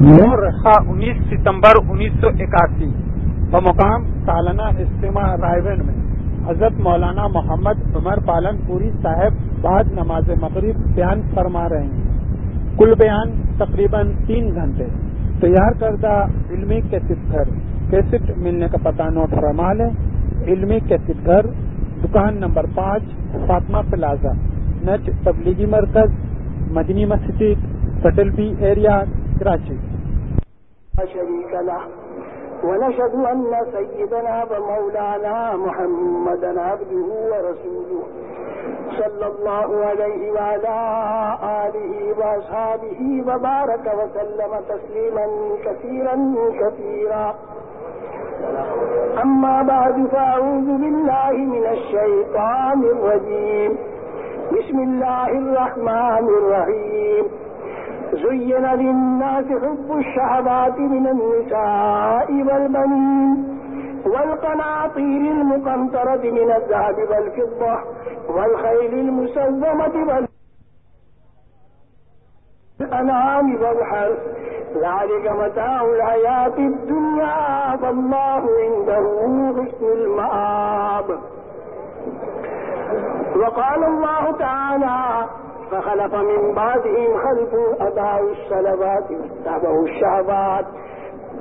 نو رخا انیس ستمبر انیس سو اکاسی، بمقام سالانہ اجتماع رائے میں حضرت مولانا محمد عمر پالن پوری صاحب بعد نماز مغرب بیان فرما رہے ہیں۔ کل بیان تقریباً تین گھنٹے۔ تیار کردہ علمی کیسٹ گھر۔ کیسٹ ملنے کا پتہ نوٹ فرما لیں علمی کیسٹ گھر۔ دکان نمبر پانچ، فاطمہ پلازا۔ نٹ تبلیغی مرکز، مدنی مسجد پٹل بی ایریا کراچی شريك له. ونشهد أن سيدنا ومولانا محمدا عبده ورسوله صلى الله عليه وعلى آله وأصحابه وبارك وسلم تسليما كثيرا كثيرا. أما بعد، فأعوذ بالله من الشيطان الرجيم. بسم الله الرحمن الرحيم. زين للناس حب الشهبات من النساء والبنين والقناطير المقنطرة من الذهب والفضة والخيل المسومة والأنعام والحرث. ذلك متاع الحياة الدنيا والله عنده حسن المآب. وقال الله تعالى فخلف من بعدهم خلف أداعوا الصلوات واتبعوا الشهوات.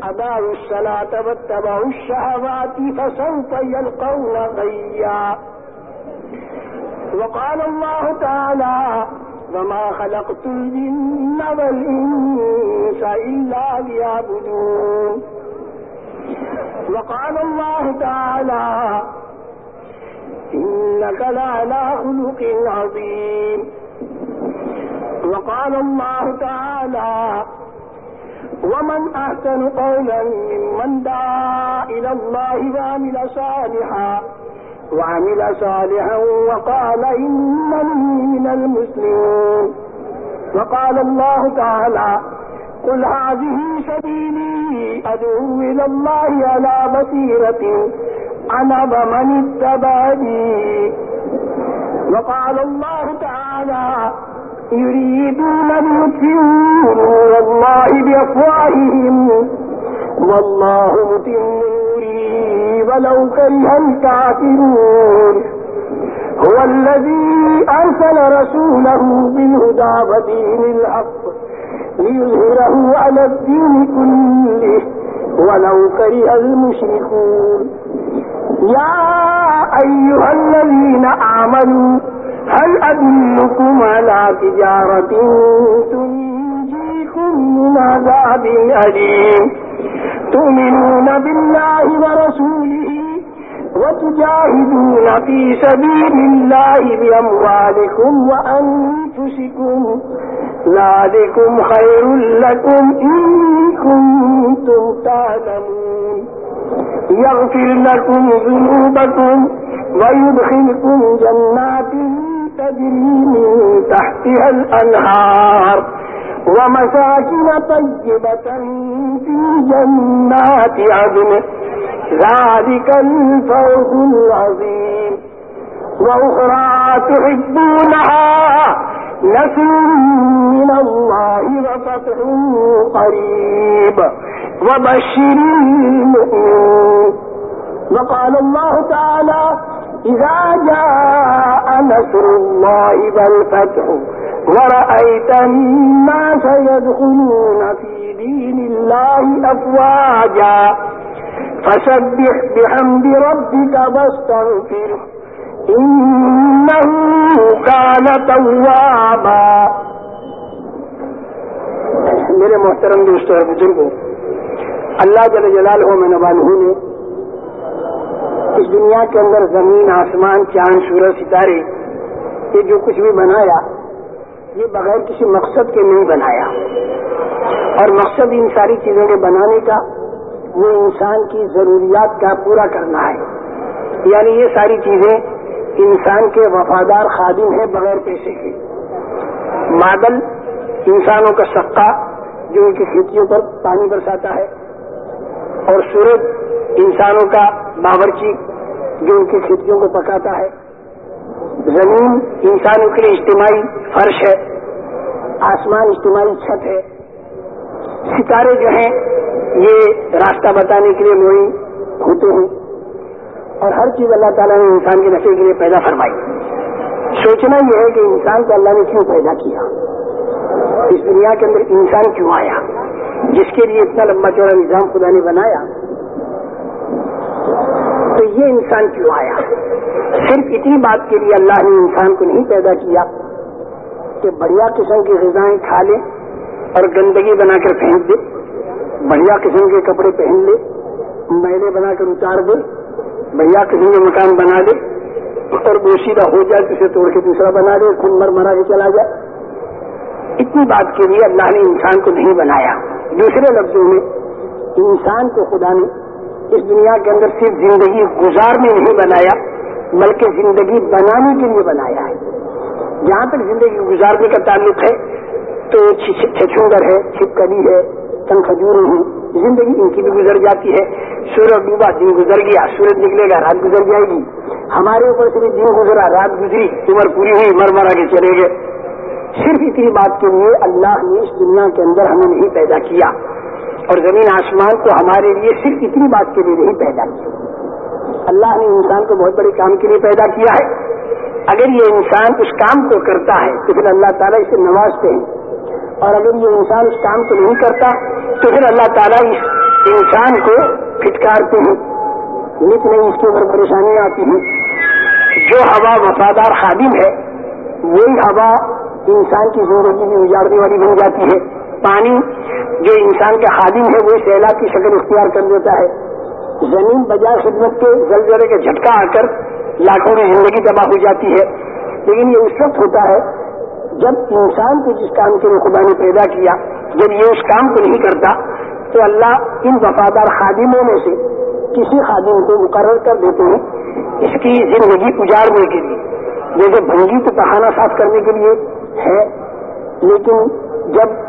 أداعوا الصلاة واتبعوا الشهوات فسوف يلقون غيا. وقال الله تعالى وما خلقت الجن والإنس إلا ليعبدون. وقال الله تعالى إنك لعلى خلق عظيم. وقال الله تعالى ومن أحسن قولا ممن دعا إلى الله وعمل صالحا وعمل صالحا وقال إنني من المسلمين وقال الله تعالى قل هذه سبيلي أدعو إلى الله على بصيرة أنا ومن اتبعني وقال الله تعالى يريدون ليطفئوا نور الله بأفواههم. والله متم نوره ولو كره الكافرون. هو الذي أرسل رسوله بالهدى ودين الحق ليظهره على الدين كله. ولو كره المشركون. يا أيها الذين آمنوا هل أدلكم على تجارة تنجيكم من عذاب أليم؟ تؤمنون بالله ورسوله وتجاهدون في سبيل الله بأموالكم وأنفسكم. ذلكم خير لكم إن كنتم تعلمون. يغفر لكم ذنوبكم ويدخلكم جنات تجري من تحتها الأنهار ومساكن طيبة في جنات عدن. ذلك الفوز العظيم. وأخرى تحبونها نسل من الله وفتح قريب. وبشر المؤمنين. وقال الله تعالى إذا جاء نصر الله والفتح ورأيت الناس يدخلون في دين الله أفواجا فسبح بحمد ربك واستغفره إنه كان توابا. میرے محترم دوستوں بزرگوں اللہ جل جلال ہو میں نبال نے اس دنیا کے اندر زمین، آسمان، چاند، سورج، ستارے، یہ جو کچھ بھی بنایا، یہ بغیر کسی مقصد کے نہیں بنایا۔ اور مقصد ان ساری چیزوں کے بنانے کا، وہ انسان کی ضروریات کا پورا کرنا ہے۔ یعنی یہ ساری چیزیں انسان کے وفادار خادم ہیں بغیر پیسے کے۔ بادل انسانوں کا سکہ جو ان کی کھیتیوں پر پانی برساتا ہے، اور سورج انسانوں کا باورچی جو ان کی کھیتیوں کو پکاتا ہے۔ زمین انسانوں کے لیے اجتماعی فرش ہے۔ آسمان اجتماعی چھت ہے۔ ستارے جو ہیں، یہ راستہ بتانے کے لیے موئی ہوتے ہیں۔ اور ہر چیز اللہ تعالیٰ نے انسان کے نفے کے لیے پیدا فرمائی۔ سوچنا یہ ہے کہ انسان کو اللہ نے کیوں پیدا کیا؟ اس دنیا کے اندر انسان کیوں آیا؟ جس کے لیے اتنا لمبا چوڑا نظام خدا نے بنایا؟ تو یہ انسان کیوں آیا؟ صرف اتنی بات کے لیے اللہ نے انسان کو نہیں پیدا کیا کہ بڑھیا قسم کی غذائیں کھا لے اور گندگی بنا کر پھینک دے، بڑھیا قسم کے کپڑے پہن لے، میلے بنا کر اتار دے، بڑھیا قسم کے مکان بنا دے اور بوشیدہ ہو جائے تو اسے توڑ کے دوسرا بنا دے خون مر مرا کے چلا جائے۔ اتنی بات کے لیے اللہ نے انسان کو نہیں بنایا۔ دوسرے لفظوں میں انسان کو خدا نے اس دنیا کے اندر صرف زندگی گزارنے نہیں بنایا، بلکہ زندگی بنانے کے لیے بنایا ہے۔ جہاں تک زندگی گزارنے کا تعلق ہے، تو چھچونگر ہے چھپکلی ہے تن کھجور ہیں زندگی ان کی بھی گزر جاتی ہے۔ سورج ڈوبا، دن گزر گیا، سورج نکلے گا، رات گزر جائے گی۔ ہمارے اوپر سے بھی دن گزرا، رات گزری، عمر پوری ہوئی، مر مرا کے چلے گئے۔ صرف اتنی بات کے لیے اللہ نے اس دنیا کے اندر ہمیں نہیں پیدا کیا۔ اور زمین آسمان کو ہمارے لیے صرف اتنی بات کے لیے نہیں پیدا کیا اللہ نے انسان کو بہت بڑے کام کے لیے پیدا کیا ہے۔ اگر یہ انسان اس کام کو کرتا ہے تو پھر اللہ تعالیٰ اسے نوازتے ہیں۔ اور اگر یہ انسان اس کام کو نہیں کرتا تو پھر اللہ تعالیٰ اس انسان کو پھٹکارتے ہیں۔ نت نہیں، اس کے اوپر پریشانیاں آتی ہیں۔ جو ہوا وفادار خادم ہے، وہی ہوا انسان کی زندگی میں اجاڑنے والی بن جاتی ہے۔ پانی جو انسان کا خادم ہے، وہ سیلاب کی شکل اختیار کر دیتا ہے۔ زمین بجائے خدمت کے زلزلے کے جھٹکا آ کر لاکھوں کی زندگی تباہ ہو جاتی ہے۔ لیکن یہ اس وقت ہوتا ہے جب انسان کو جس کام کے لیے خدا نے پیدا کیا، جب یہ اس کام کو نہیں کرتا، تو اللہ ان وفادار خادموں میں سے کسی خادم کو مقرر کر دیتے ہیں اس کی زندگی اجاڑنے کے لیے۔ جیسے بھنگی تو پہانا صاف کرنے کے لیے ہے، لیکن جب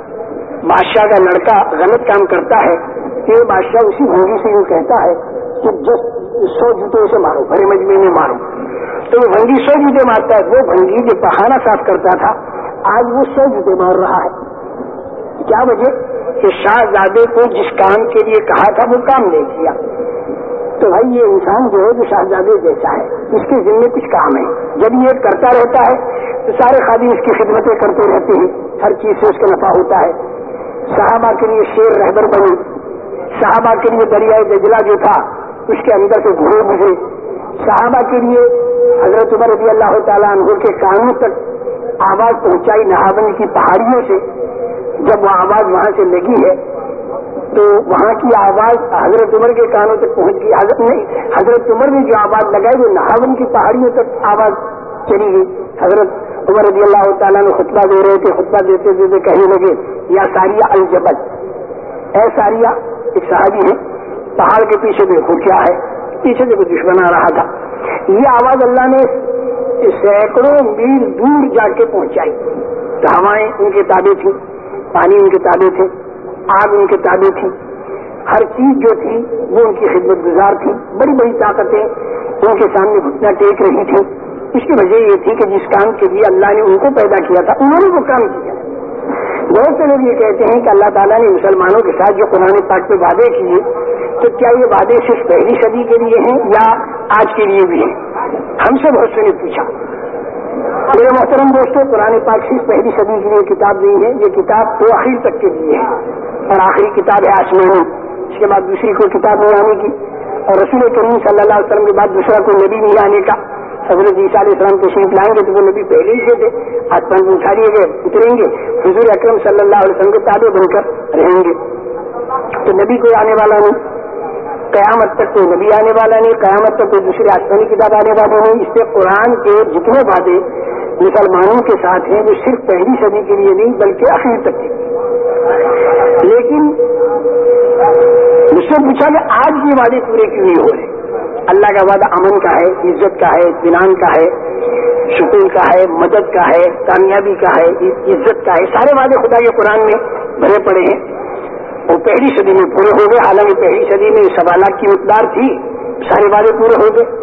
بادشاہ کا لڑکا غلط کام کرتا ہے، کہ بادشاہ اسی بھنگی سے یوں کہتا ہے کہ جس سو جوتوں سے مارو، بھرے مجمے میں مارو۔ تو وہ بھنگی سو جوتے مارتا ہے، وہ بھنگی جو پہانا صاف کرتا تھا۔ آج وہ سو جوتے مار رہا ہے۔ کیا وجہ کہ شاہزادے کو جس کام کے لیے کہا تھا، وہ کام نہیں کیا۔ تو بھائی، یہ انسان جو ہے جو شاہزادے جیسا ہے۔ اس کے ذمے کچھ کام ہے۔ جب یہ کرتا رہتا ہے، تو سارے خادم اس کی خدمتیں کرتے رہتے ہیں۔ ہر چیز سے اس کا نفع ہوتا ہے۔ صحابہ کے لیے شیر رہبر بنی، صحابہ کے لیے دریائے دجلا جو تھا، اس کے اندر سے گھوڑے گزرے صحابہ کے لیے حضرت عمر رضی اللہ تعالیٰ عنہ کے کانوں تک آواز پہنچائی نہاون کی پہاڑیوں سے۔ جب وہ آواز وہاں سے لگی ہے، تو وہاں کی آواز حضرت عمر کے کانوں تک پہنچ گئی۔ حضرت نہیں، حضرت عمر نے جو آواز لگائی وہ نہاون کی پہاڑیوں تک آواز چلی گئی حضرت عمر رضی اللہ تعالیٰ نے خطبہ دے رہے تھے، خطبہ دیتے دیتے کہنے لگے، یا ساریہ الجبل اے ساریہ، ایک صحابی ہے پہاڑ کے پیچھے دیکھو کیا ہے۔ پیچھے دیکھو، دشمن آ رہا تھا۔ یہ آواز اللہ نے سینکڑوں میل دور جا کے پہنچائی۔ تو ہوائیں ان کے تابے تھیں، پانی ان کے تابے تھے، آگ ان کے تابے تھی۔ ہر چیز جو تھی، وہ ان کی خدمت گزار تھی۔ بڑی بڑی طاقتیں ان کے سامنے گھٹنا ٹیک رہی تھی اس کی وجہ یہ تھی کہ جس کام کے لیے اللہ نے ان کو پیدا کیا تھا، انہوں نے وہ کام کیا۔ بہت سے لوگ یہ کہتے ہیں کہ اللہ تعالیٰ نے مسلمانوں کے ساتھ جو قرآن پاک پہ وعدے کیے، تو کیا یہ وعدے صرف پہلی صدی کے لیے ہیں یا آج کے لیے بھی ہیں؟ ہم سے بہت سے نے پوچھا۔ میرے محترم دوستوں قرآن پاک صرف پہلی صدی کے لیے کتاب نہیں ہے، یہ کتاب تو آخر تک کے لیے ہے۔ اور آخری کتاب ہے آسمانی اس کے بعد دوسری کوئی کتاب نہیں آنے کی۔ اور رسول کریم صلی اللہ علیہ وسلم کے بعد دوسرا کوئی نبی نہیں آنے کا۔ حضرت عیسیٰ علیہ السلام تشریف لائیں گے تو وہ نبی پہلے ہی سے تھے آسمان میں اٹھا لیے گئے، اتریں گے۔ حضور اکرم صلی اللہ علیہ وسلم کے تابع بن کر رہیں گے۔ تو نبی کوئی آنے والا نہیں، قیامت تک کوئی نبی آنے والا نہیں، قیامت تک کوئی دوسری آسمانی کتاب آنے والا نہیں۔ اس سے قرآن کے جتنے وعدے مسلمانوں کے ساتھ ہیں، وہ صرف پہلی صدی کے لیے نہیں، بلکہ آخر تک کے لیکن مجھ سے پوچھا کہ آج یہ وعدے پورے کیوں نہیں ہو رہے؟ اللہ کا وعدہ امن کا ہے، عزت کا ہے، اطمینان کا ہے سکون کا ہے، مدد کا ہے، کامیابی کا ہے، عزت کا ہے، سارے وعدے خدا کے قرآن میں بھرے پڑے ہیں۔ وہ پہلی صدی میں پورے ہو گئے، حالانکہ پہلی صدی میں سوالات کی مقدار تھی، سارے وعدے پورے ہو گئے۔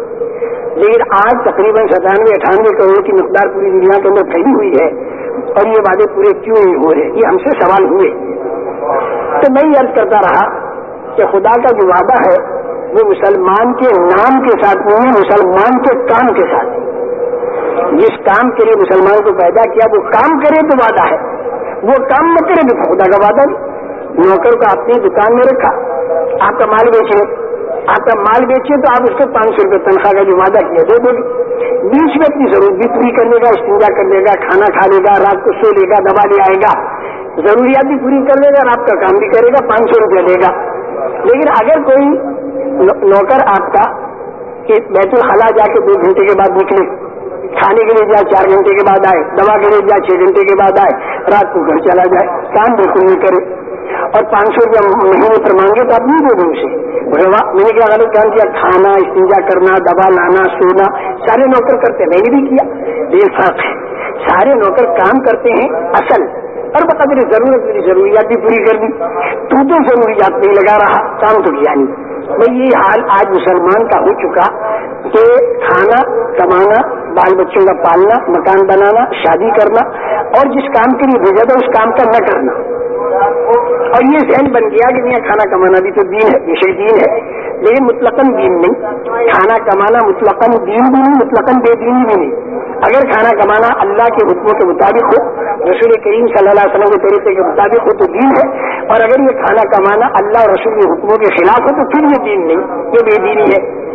لیکن آج تقریباً ستانوے، اٹھانوے کروڑ کی مقدار پوری دنیا کے اندر پھیلی ہوئی ہے۔ اور یہ وعدے پورے کیوں نہیں ہو رہے؟ یہ ہم سے سوال ہوئے۔ تو میں یہ عرض کرتا رہا کہ خدا کا جو وعدہ ہے وہ مسلمان کے نام کے ساتھ نہیں ہے، مسلمان کے کام کے ساتھ۔ جس کام کے لیے مسلمان کو پیدا کیا، وہ کام کرے تو وعدہ ہے۔ وہ کام نہ کرے تو خدا کا وعدہ نہیں نوکر کو اپنی دکان میں رکھا۔ آپ کا مال بیچے آپ کا مال بیچے تو آپ اس کو پانچ سو روپئے تنخواہ کا جو وعدہ کیا، دے دو گے۔ بیچ میں اپنی ضرورت بھی پوری کر لے گا استنجا کر لے گا کھانا کھا لے گا، رات کو سو لے گا، دوا لے آئے گا۔ ضروریات بھی پوری کر لے گا اور آپ کا کام بھی کرے گا، پانچ سو روپیہ لے گا۔ لیکن اگر کوئی نوکر آپ کا بیت الخلا جا کے دو گھنٹے کے بعد نکلے، کھانے کے لیے جائے چار گھنٹے کے بعد آئے، دوا کے لیے جائے چھ گھنٹے کے بعد آئے، رات کو گھر چلا جائے، کام بالکل نہیں کرے۔ اور پانچ سو روپیہ مہینے پر مانگے تو آپ نہیں دے دیں اسے۔ میں نے کیا غلط کام کیا؟ کھانا، استنجا کرنا، دوا لانا، سونا، سارے نوکر کرتے میں نے بھی کیا۔ یہ فرق ہے۔ سارے نوکر کام کرتے ہیں اصل، اور بقدر ضرورت میری ضروریات بھی پوری کر دی۔ تو تو ضروریات نہیں لگا رہا، کام تو کیا نہیں۔ بھائی یہ حال آج مسلمان کا ہو چکا کہ کھانا، کمانا، بال بچوں کا پالنا، مکان بنانا، شادی کرنا اور جس کام کے لیے بھیجا تھا اس کام کا نہ کرنا۔ اور یہ ذہن بن گیا کہ نہیں کھانا کمانا بھی تو دین ہے، یہ دین ہے۔ لیکن مطلقاً دین نہیں، کھانا کمانا مطلقاً دین بھی نہیں، مطلقاً بے دین بھی نہیں۔ اگر کھانا کمانا اللہ کے حکموں کے مطابق ہو، رسول کریم صلی اللہ علیہ وسلم کے طریقے کے مطابق ہو تو دین ہے، اور اگر یہ کھانا کمانا اللہ اور رسول کے حکموں کے خلاف ہو تو پھر یہ دین نہیں، یہ بے دینی ہے۔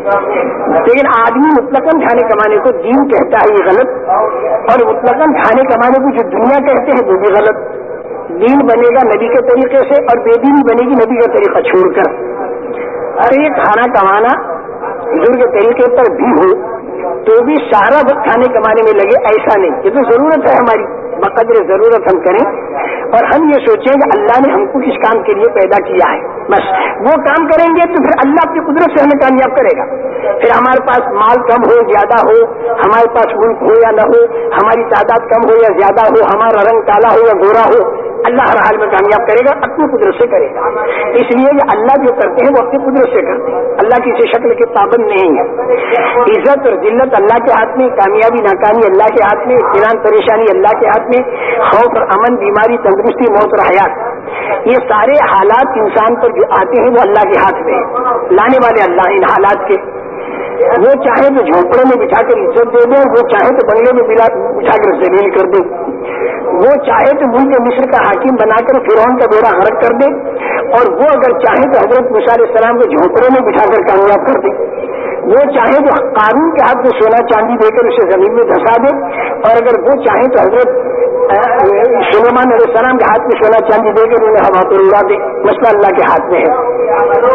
لیکن آدمی مطلقاً کھانے کمانے کو دین کہتا ہے، یہ غلط۔ اور مطلقاً کھانے کمانے کو جو دنیا کہتے ہیں، وہ بھی غلط۔ دین بنے گا نبی کے طریقے سے اور بے دینی بنے گی نبی کا طریقہ چھوڑ کر۔ اور یہ کھانا کمانا بزرگ طریقے پر بھی ہو تو بھی سارا وقت کھانے کمانے میں لگے، ایسا نہیں۔ یہ تو ضرورت ہے ہماری۔ بقدر ضرورت ہم کریں۔ اور ہم یہ سوچیں کہ اللہ نے ہم کو کس کام کے لیے پیدا کیا ہے۔ بس وہ کام کریں گے تو پھر اللہ اپنی قدرت سے ہمیں کامیاب کرے گا۔ پھر ہمارے پاس مال کم ہو، زیادہ ہو، ہمارے پاس ملک ہو یا نہ ہو، ہماری تعداد کم ہو یا زیادہ ہو، ہمارا رنگ کالا ہو یا گورا ہو اللہ ہر حال میں کامیاب کرے گا، اپنی قدرت سے کرے گا۔ اس لیے کہ اللہ جو کرتے ہیں وہ اپنی قدرت سے کرتے ہیں۔ اللہ کسی شکل کے پابند نہیں ہے۔ عزت اور ذلت اللہ کے ہاتھ میں، کامیابی، ناکامی اللہ کے ہاتھ میں، اطمینان، پریشانی اللہ کے ہاتھ میں، خوف اور امن، بیماری، تندرستی، موت اور حیات۔ یہ سارے حالات انسان پر جو آتے ہیں وہ اللہ کے ہاتھ میں لانے والے اللہ ان حالات کے۔ وہ چاہے تو جھونپڑے میں بٹھا کر عزت دے دیں، وہ چاہے تو بنگلے میں بٹھا کر زمین کر دیں۔ وہ چاہے تو ملک مصر کا حاکم بنا کر فرعون کا بیڑا حرک کر دے اور وہ اگر چاہے تو حضرت علیہ السلام کو جھونپڑے میں بٹھا کر کامیاب کر دے۔ وہ چاہے تو قانون کے ہاتھ میں سونا چاندی دے کر اسے زمین میں دھسا دے، اور اگر وہ چاہے تو حضرت سلیمان علیہ السلام کے ہاتھ میں سونا چاندی دے کر انہیں ہوا پر اڑا دے۔ مسئلہ اللہ کے ہاتھ میں ہے۔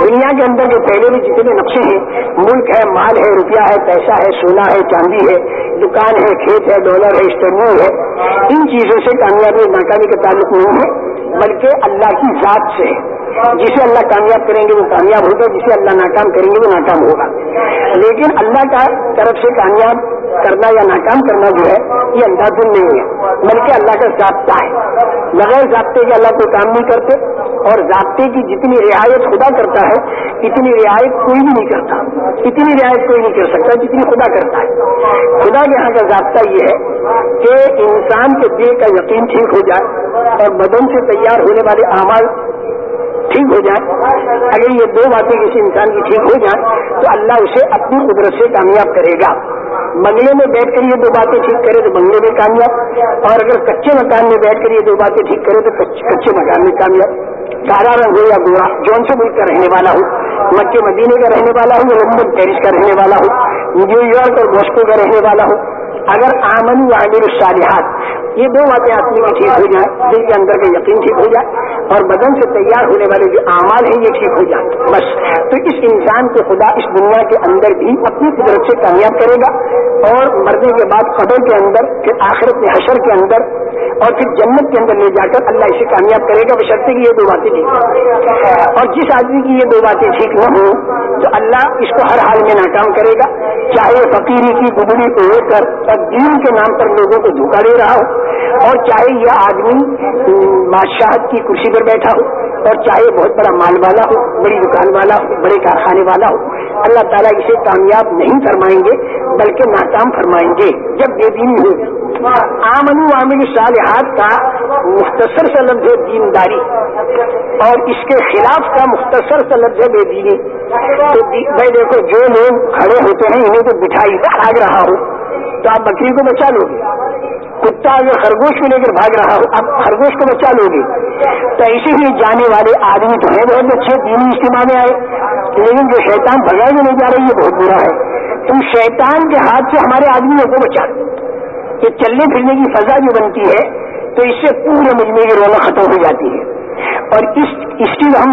دنیا کے اندر جو پہلے بھی جتنے نقشے ہیں، ملک ہے، مال ہے، روپیہ ہے، پیسہ ہے، سونا ہے، چاندی ہے، دکان ہے، کھیت ہے، ڈالر ہے اسٹرنگ ہے، ان چیزوں سے کامیابی ناکامی کا تعلق نہیں ہے، بلکہ اللہ کی ذات سے ہے۔ جسے اللہ کامیاب کریں گے وہ کامیاب ہوگا، جسے اللہ ناکام کریں گے وہ ناکام ہوگا۔ لیکن اللہ کا طرف سے کامیاب کرنا یا ناکام کرنا جو ہے، یہ انداز نہیں ہے، بلکہ اللہ کا ضابطہ ہے۔ بغیر ضابطے کے اللہ کوئی کام نہیں کرتے اور ضابطے کی جتنی رعایت خدا کرتا ہے، اتنی رعایت کوئی بھی نہیں کرتا۔ اتنی رعایت کوئی نہیں کر سکتا جتنی خدا کرتا ہے۔ خدا کے یہاں کا ضابطہ یہ ہے کہ انسان کے دل کا یقین ٹھیک ہو جائے اور بدن سے تیار ہونے والے اعمال ٹھیک ہو جائے۔ اگر یہ دو باتیں کسی انسان کی ٹھیک ہو جائیں، تو اللہ اسے اپنی قدرت سے کامیاب کرے گا۔ بنگلے میں بیٹھ کر یہ دو باتیں ٹھیک کرے تو بنگلے میں کامیاب۔ اور اگر کچے مکان میں بیٹھ کر یہ دو باتیں ٹھیک کرے تو کچے مکان میں کامیاب۔ کارا رنگ ہو یا گورا، جون سے ملک کا رہنے والا ہو مکے مدینے کا رہنے والا ہو یا لندن پیرس کا رہنے والا ہو نیو یارک اور ماسکو کا رہنے والا ہو اگر آمن عامر الصالحات، یہ دو باتیں آدمی کی ٹھیک ہو جائیں، دل کے اندر کا یقین ٹھیک ہو جائے اور بدن سے تیار ہونے والے جو اعمال ہیں، یہ ٹھیک ہو جائیں۔ بس، تو اس انسان کو خدا اس دنیا کے اندر بھی اپنی قدرت سے کامیاب کرے گا اور مرنے کے بعد قبر کے اندر، پھر آخرت میں حشر کے اندر اور پھر جنت کے اندر لے جا کر اللہ اسے کامیاب کرے گا، بشرطے کی یہ دو باتیں ٹھیک اور جس آدمی کی یہ دو باتیں ٹھیک نہ ہوں، تو اللہ اس کو ہر حال میں ناکام کرے گا، چاہے فقیری کی گبڑی کو کر اور دین کے نام پر لوگوں کو دھوکا دے رہا ہو اور چاہے یہ آدمی بادشاہت کی کرسی پر بیٹھا ہو اور چاہے بہت بڑا مال والا ہو، بڑی دکان والا ہو، بڑے کارخانے والا ہو، اللہ تعالیٰ اسے کامیاب نہیں فرمائیں گے، بلکہ ناکام فرمائیں گے۔ جب بے دینی ہو آمن عامل صالحات کا مختصر سا لفظ ہے دینداری، اور اس کے خلاف کا مختصر سا لفظ ہے بے دینی۔ تو بھائی دیکھو، جو لوگ کھڑے ہوتے ہیں، انہیں تو بٹھائی بھاگ رہا ہو۔ تو آپ بکری کو بچا لو گے۔ کتا اگر خرگوش کو لے کر بھاگ رہا ہو اب خرگوش کو بچا لو گے۔ تو ایسے ہی جانے والے آدمی تو ہیں، بہت اچھے دینی اجتماع میں آئے، لیکن جو شیطان بھگائی میں نہیں جا رہی ہے، بہت برا ہے۔ تم شیطان کے ہاتھ سے ہمارے آدمیوں کو بچا دو کہ چلنے پھرنے کی فضا جو بنتی ہے، تو اس سے پورے مجمے کی رونق ختم ہو جاتی ہے۔ اور اس اس کی ہم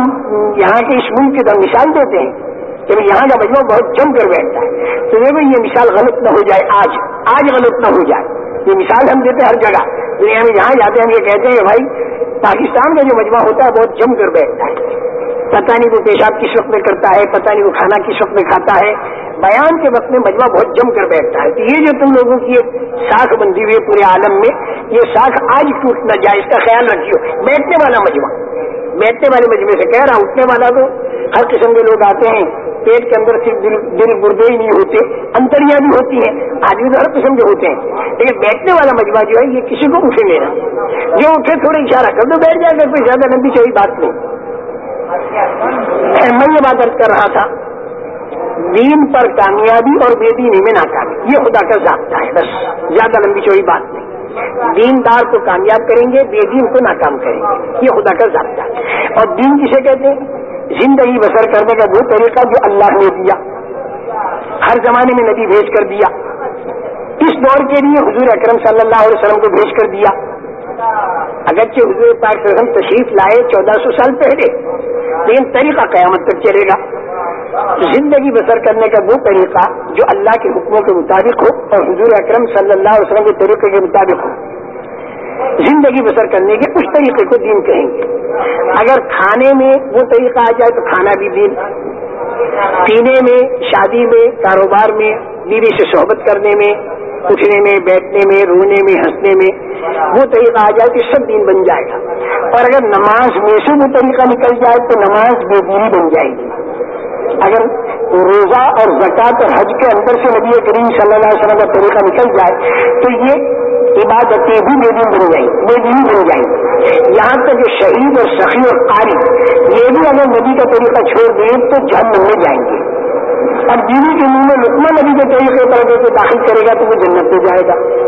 یہاں کے اس ملک کی تو مثال دیتے ہیں۔ کہ یہاں کا مجموعہ بہت جم کر بیٹھتا ہے۔ تو دیکھو یہ مثال غلط نہ ہو جائے، آج آج غلط نہ ہو جائے۔ یہ مثال ہم دیتے ہیں ہر جگہ۔ دنیا یعنی میں جہاں جاتے ہیں ہم یہ کہتے ہیں کہ بھائی، پاکستان کا جو مجموعہ ہوتا ہے، بہت جم کر بیٹھتا ہے۔ پتہ نہیں وہ پیشاب کس وقت میں کرتا ہے، پتہ نہیں وہ کھانا کس وقت میں کھاتا ہے۔ بیان کے وقت میں مجمع بہت جم کر بیٹھتا ہے۔ تو یہ جو تم لوگوں کی ساکھ بندی ہوئی پورے عالم میں، یہ ساکھ آج ٹوٹ نہ جائے، اس کا خیال رکھیو۔ بیٹھنے والا مجمع۔ بیٹھنے والے مجمے سے کہہ رہا اٹھنے والا تو ہر قسم کے لوگ آتے ہیں، پیٹ کے اندر صرف دل دل گردے ہی نہیں ہوتے انتریاں بھی ہوتی ہیں، آدمی تو ہر قسم کے ہوتے ہیں۔ لیکن بیٹھنے والا مجمع جو ہے، یہ کسی کو اٹھے لینا جو اٹھے تھوڑے اشارہ کر دو، بیٹھ جائے گا کوئی زیادہ لمبی چوئی بات نہیں۔ میں یہ بات کر رہا تھا، دین پر کامیابی اور بے دینی میں ناکامی، یہ خدا کا ضابطہ ہے، بس۔ زیادہ لمبی چوئی بات نہیں دین دار کو کامیاب کریں گے، بے دین کو ناکام کریں گے۔ یہ خدا کا ضابطہ ہے۔ اور دین کسے کہتے ہیں؟ زندگی بسر کرنے کا وہ طریقہ جو اللہ نے دیا۔ ہر زمانے میں نبی بھیج کر دیا۔ اس دور کے لیے حضور اکرم صلی اللہ علیہ وسلم کو بھیج کر دیا۔ اگرچہ حضور پاک وسلم تشریف لائے چودہ سو سال پہلے، لیکن طریقہ قیامت تک چلے گا۔ زندگی بسر کرنے کا وہ طریقہ جو اللہ کے حکموں کے مطابق ہو اور حضور اکرم صلی اللہ علیہ وسلم کے طریقے کے مطابق ہو۔ زندگی بسر کرنے کے اس طریقے کو دین کہیں گے۔ اگر کھانے میں وہ طریقہ آ جائے تو کھانا بھی دین۔ پینے میں، شادی میں، کاروبار میں، بیوی سے صحبت کرنے میں، اٹھنے میں، بیٹھنے میں، رونے میں، ہنسنے میں وہ طریقہ آ جائے تو سب دین بن جائے گا۔ اور اگر نماز میں سے وہ طریقہ نکل جائے تو نماز بے دینی بن جائے گی۔ اگر روزہ اور زکات اور حج کے اندر سے نبی کریم صلی اللہ علیہ وسلم کا طریقہ نکل جائے تو یہ عبادتیں بھی بے بن جائیں بے بن جائیں۔ یہاں تک کہ شہید اور سخی اور قاری، یہ بھی اگر نبی کا طریقہ چھوڑ دیں تو جہنم میں جائیں گے۔ اور بیوی کے منہ میں لکما نبی کے طریقے پر اگر کوئی داخل کرے گا تو وہ جنت پہ جائے گا۔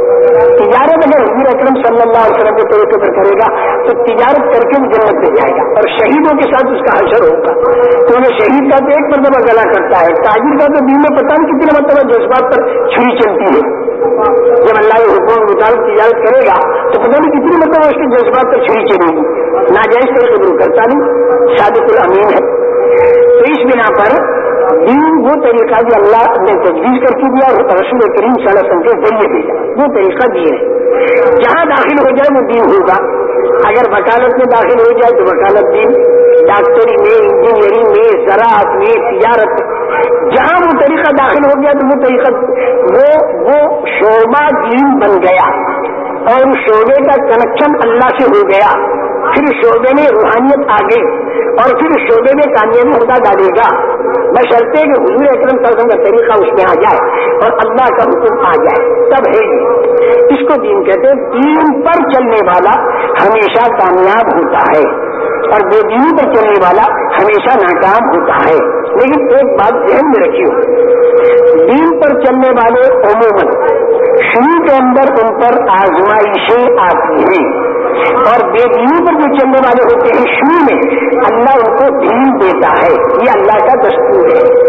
تجارت اگر حضور اکرم صلی اللہ علیہ وسلم کے طریقے پر کرے گا تو تجارت کر کے بھی جنت پہ جائے گا اور شہیدوں کے ساتھ اس کا حشر ہوگا۔ تو انہیں شہید کا تو ایک مرتبہ گلا کرتا ہے، تاجر کا تو دن میں پتہ نہیں کتنے مرتبہ جذبات پر چھری چلتی ہے۔ جب اللہ کے حکم مطابق تجارت کرے گا تو پتہ نہیں کتنی مرتبہ اس کے جذبات پر چھری چلے گی۔ ناجائز طریقے پر کرتا نہیں شادی الامین ہے۔ تو اس بنا پر دین وہ طریقہ جو اللہ نے تجویز کر کے دیا اور رسول کریم صلی اللہ علیہ وسلم کے ذریعے بھیجا وہ طریقہ دین ہے۔ جہاں داخل ہو جائے وہ دین ہوگا۔ اگر وکالت میں داخل ہو جائے تو وکالت دین۔ ڈاکٹری میں، انجینئرنگ میں، زراعت میں، تجارت جہاں وہ طریقہ داخل ہو گیا تو وہ طریقہ وہ وہ شعبہ دین بن گیا۔ اور اس شعبے کا کنیکشن اللہ سے ہو گیا۔ پھر شعبے میں روحانیت آ گئی اور پھر شعبے میں کامیابی خدا ڈالے گا۔ میں شرطے کہ حضور اکرم صلی کا طریقہ اس میں آ جائے اور اللہ کا حکم آ جائے۔ تب ہے اس کو دین کہتے ہیں، دین پر چلنے والا ہمیشہ کامیاب ہوتا ہے۔ اور بے دینی پر چلنے والا ہمیشہ ناکام ہوتا ہے۔ لیکن ایک بات ذہن میں رکھیے دین پر چلنے والے عموماً شروع کے اندر ان پر آزمائشیں آتی ہیں اور بے دینی پر جو چلنے والے ہوتے ہیں، شروع میں اللہ ان کو دین دیتا ہے۔ یہ اللہ کا دستور ہے۔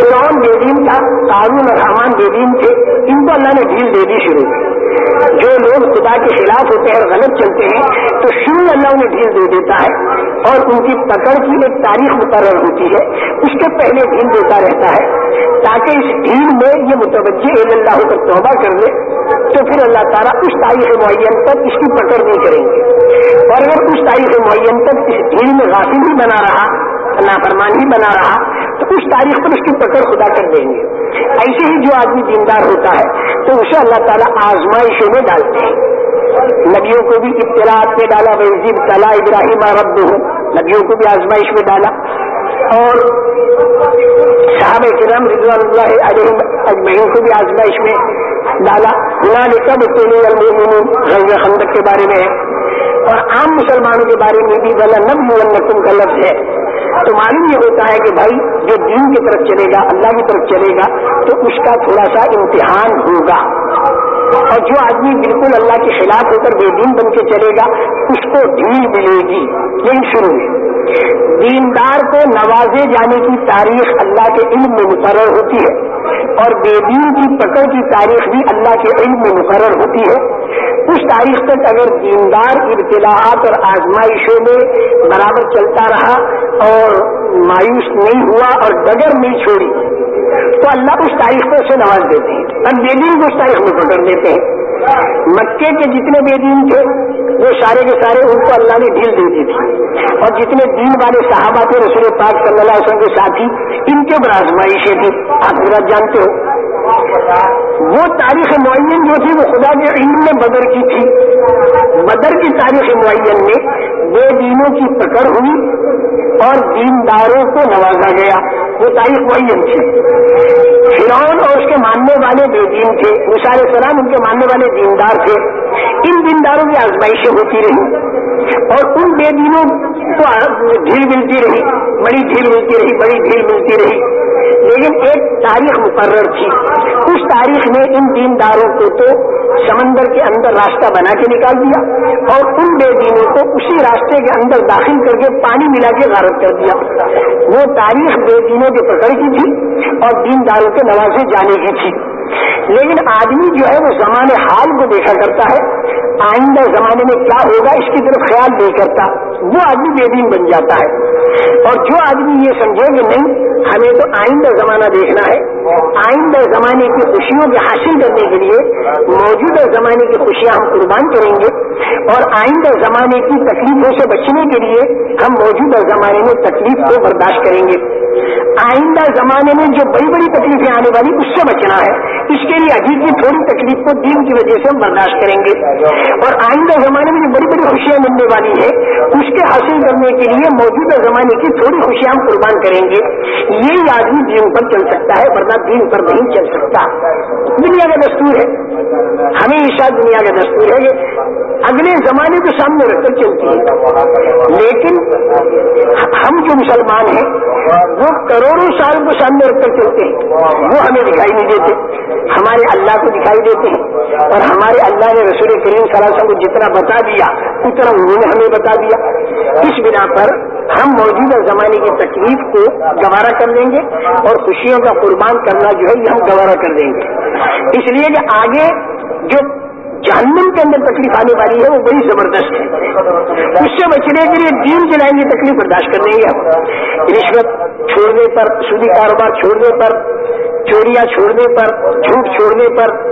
فرعون بے دین تھا، قارون اور رحمان بے دین تھے۔ ان کو اللہ نے ڈھیل دے دی شروع۔ میں جو لوگ خدا کے خلاف ہوتے ہیں اور غلط چلتے ہیں، تو شروع اللہ انہیں ڈھیل دے دیتا ہے اور ان کی پکڑ کی ایک تاریخ مقرر ہوتی ہے، اس کے پہلے ڈھیل دیتا رہتا ہے۔ تاکہ اس ڈھیل میں یہ متوجہ اللہ تک توبہ کر لے، تو پھر اللہ تعالیٰ اس تاریخ معین تک اس کی پکڑ نہیں کریں گے۔ اور اگر اس تاریخ معین تک اس ڈھیل میں غافل ہی بنا رہا، نافرمان ہی بنا رہا، تو اس تاریخ پر اس کی پکڑ خدا کر دیں گے۔ ایسے ہی جو آدمی دیندار ہوتا ہے، تو اسے اللہ تعالیٰ آزمائشوں میں ڈالتے ہیں۔ نبیوں کو بھی ابتلاعات میں ڈالا بھائی تلا ابراہیم رب ہوں۔ نبیوں کو بھی آزمائش میں ڈالا۔ اور صحابہ کرم رضوان اللہ علیہ اجمعین کو بھی آزمائش میں ڈالا۔ نہ کب تیل غزل خندق کے بارے میں ہے۔ اور عام مسلمانوں کے بارے میں بھی غلط نب کا لفظ ہے۔ تو معلوم یہ ہوتا ہے کہ بھائی، جو دین کی طرف چلے گا، اللہ کی طرف چلے گا، تو اس کا تھوڑا سا امتحان ہوگا۔ اور جو آدمی بالکل اللہ کے خلاف ہو کر بے دین بن کے چلے گا، اس کو ڈھیل ملے گی۔ یہی شروع ہے۔ دیندار کو نوازے جانے کی تاریخ اللہ کے علم میں مقرر ہوتی ہے اور بے دین کی پکڑ کی تاریخ بھی اللہ کے علم میں مقرر ہوتی ہے۔ اس تاریخ تک اگر دیندار ابتلاحات اور آزمائشوں میں برابر چلتا رہا اور مایوس نہیں ہوا اور ڈگر نہیں چھوڑی تو اللہ اس تاریخ کو اسے نواز دیتے ہیں۔ اور بے دین کو اس تاریخ میں پکڑ دیتے ہیں۔ مکے کے جتنے بے دین تھے، وہ سارے کے سارے ان کو اللہ نے ڈھیل دے دی تھی۔ اور جتنے دین والے صحابہ تھے، رسول پاک صلی اللہ علیہ وسلم کے ساتھی، ان کے آزمائشیں تھی آپ میرا جانتے ہو۔ وہ تاریخ معین جو تھی، وہ خدا کے علم میں بدر کی تھی۔ بدر کی تاریخ معین میں بے دینوں کی پکڑ ہوئی اور دینداروں کو نوازا گیا۔ وہ تاریخ معین تھی فرعون اور اس کے ماننے والے بے دین تھے مثال السلام ان کے ماننے والے دیندار تھے۔ ان دینداروں کی آزمائشیں ہوتی رہی اور ان بے دینوں کو ڈھیل ملتی رہی، بڑی ڈھیل ملتی رہی، بڑی ڈھیل ملتی رہی۔ لیکن ایک تاریخ مقرر تھی۔ اس تاریخ میں ان دینداروں کو تو سمندر کے اندر راستہ بنا کے نکال دیا اور ان بے دینوں کو اسی راستے کے اندر داخل کر کے پانی ملا کے غارت کر دیا۔ وہ تاریخ بے دینوں کے پکڑ کی تھی اور دینداروں کے نوازے جانے کی تھی۔ لیکن آدمی جو ہے وہ زمانے حال کو دیکھا کرتا ہے، آئندہ زمانے میں کیا ہوگا اس کی طرف خیال نہیں کرتا۔ وہ آدمی بے دین بن جاتا ہے۔ اور جو آدمی یہ سمجھے کہ نہیں، ہمیں تو آئندہ زمانہ دیکھنا ہے۔ آئندہ زمانے کی خوشیوں کے حاصل کرنے کے لیے موجودہ زمانے کی خوشیاں ہم قربان کریں گے۔ اور آئندہ زمانے کی تکلیفوں سے بچنے کے لیے ہم موجودہ زمانے میں تکلیف کو برداشت کریں گے۔ آئندہ زمانے میں جو بڑی بڑی تکلیفیں آنے والی، اس سے بچنا ہے۔ اس کے لیے عجیب کی تھوڑی تکلیف کو دین کی وجہ سے ہم برداشت کریں گے۔ اور آئندہ زمانے میں جو بڑی بڑی خوشیاں ملنے والی ہے۔ اس کے حاصل کرنے کے لیے موجودہ زمانے کی تھوڑی خوشیاں ہم قربان کریں گے۔ یہی آدمی دین پر چل سکتا ہے، ورنہ دین پر نہیں چل سکتا۔ دنیا کا دستور ہے۔ ہمیشہ دنیا کا دستور ہے کہ اگلے زمانے کو سامنے رکھ کر چلتی ہے۔ لیکن ہم جو مسلمان ہیں، وہ کروڑوں سال کو سامنے رکھ کر چلتے ہیں۔ وہ ہمیں دکھائی نہیں دیتے۔ ہمارے اللہ کو دکھائی دیتے ہیں۔ اور ہمارے اللہ نے رسول کریم صلی اللہ علیہ وسلم کو جتنا بتا دیا اتنا انہوں نے ہمیں بتا دیا، اس بنا پر ہم موجودہ زمانے کی تکلیف کو گوارا کر دیں گے اور خوشیوں کا قربان کرنا جو ہے یہ ہم گوارا کر دیں گے۔ اس لیے کہ آگے جو جہنم کے اندر تکلیف آنے والی ہے، وہ بڑی زبردست ہے۔ اس سے بچنے کے لیے دین چلائیں گے، تکلیف برداشت کر دیں گے ہم۔ رشوت چھوڑنے پر، سودی کاروبار چھوڑنے پر چوریاں چھوڑنے پر، جھوٹ چھوڑنے پر،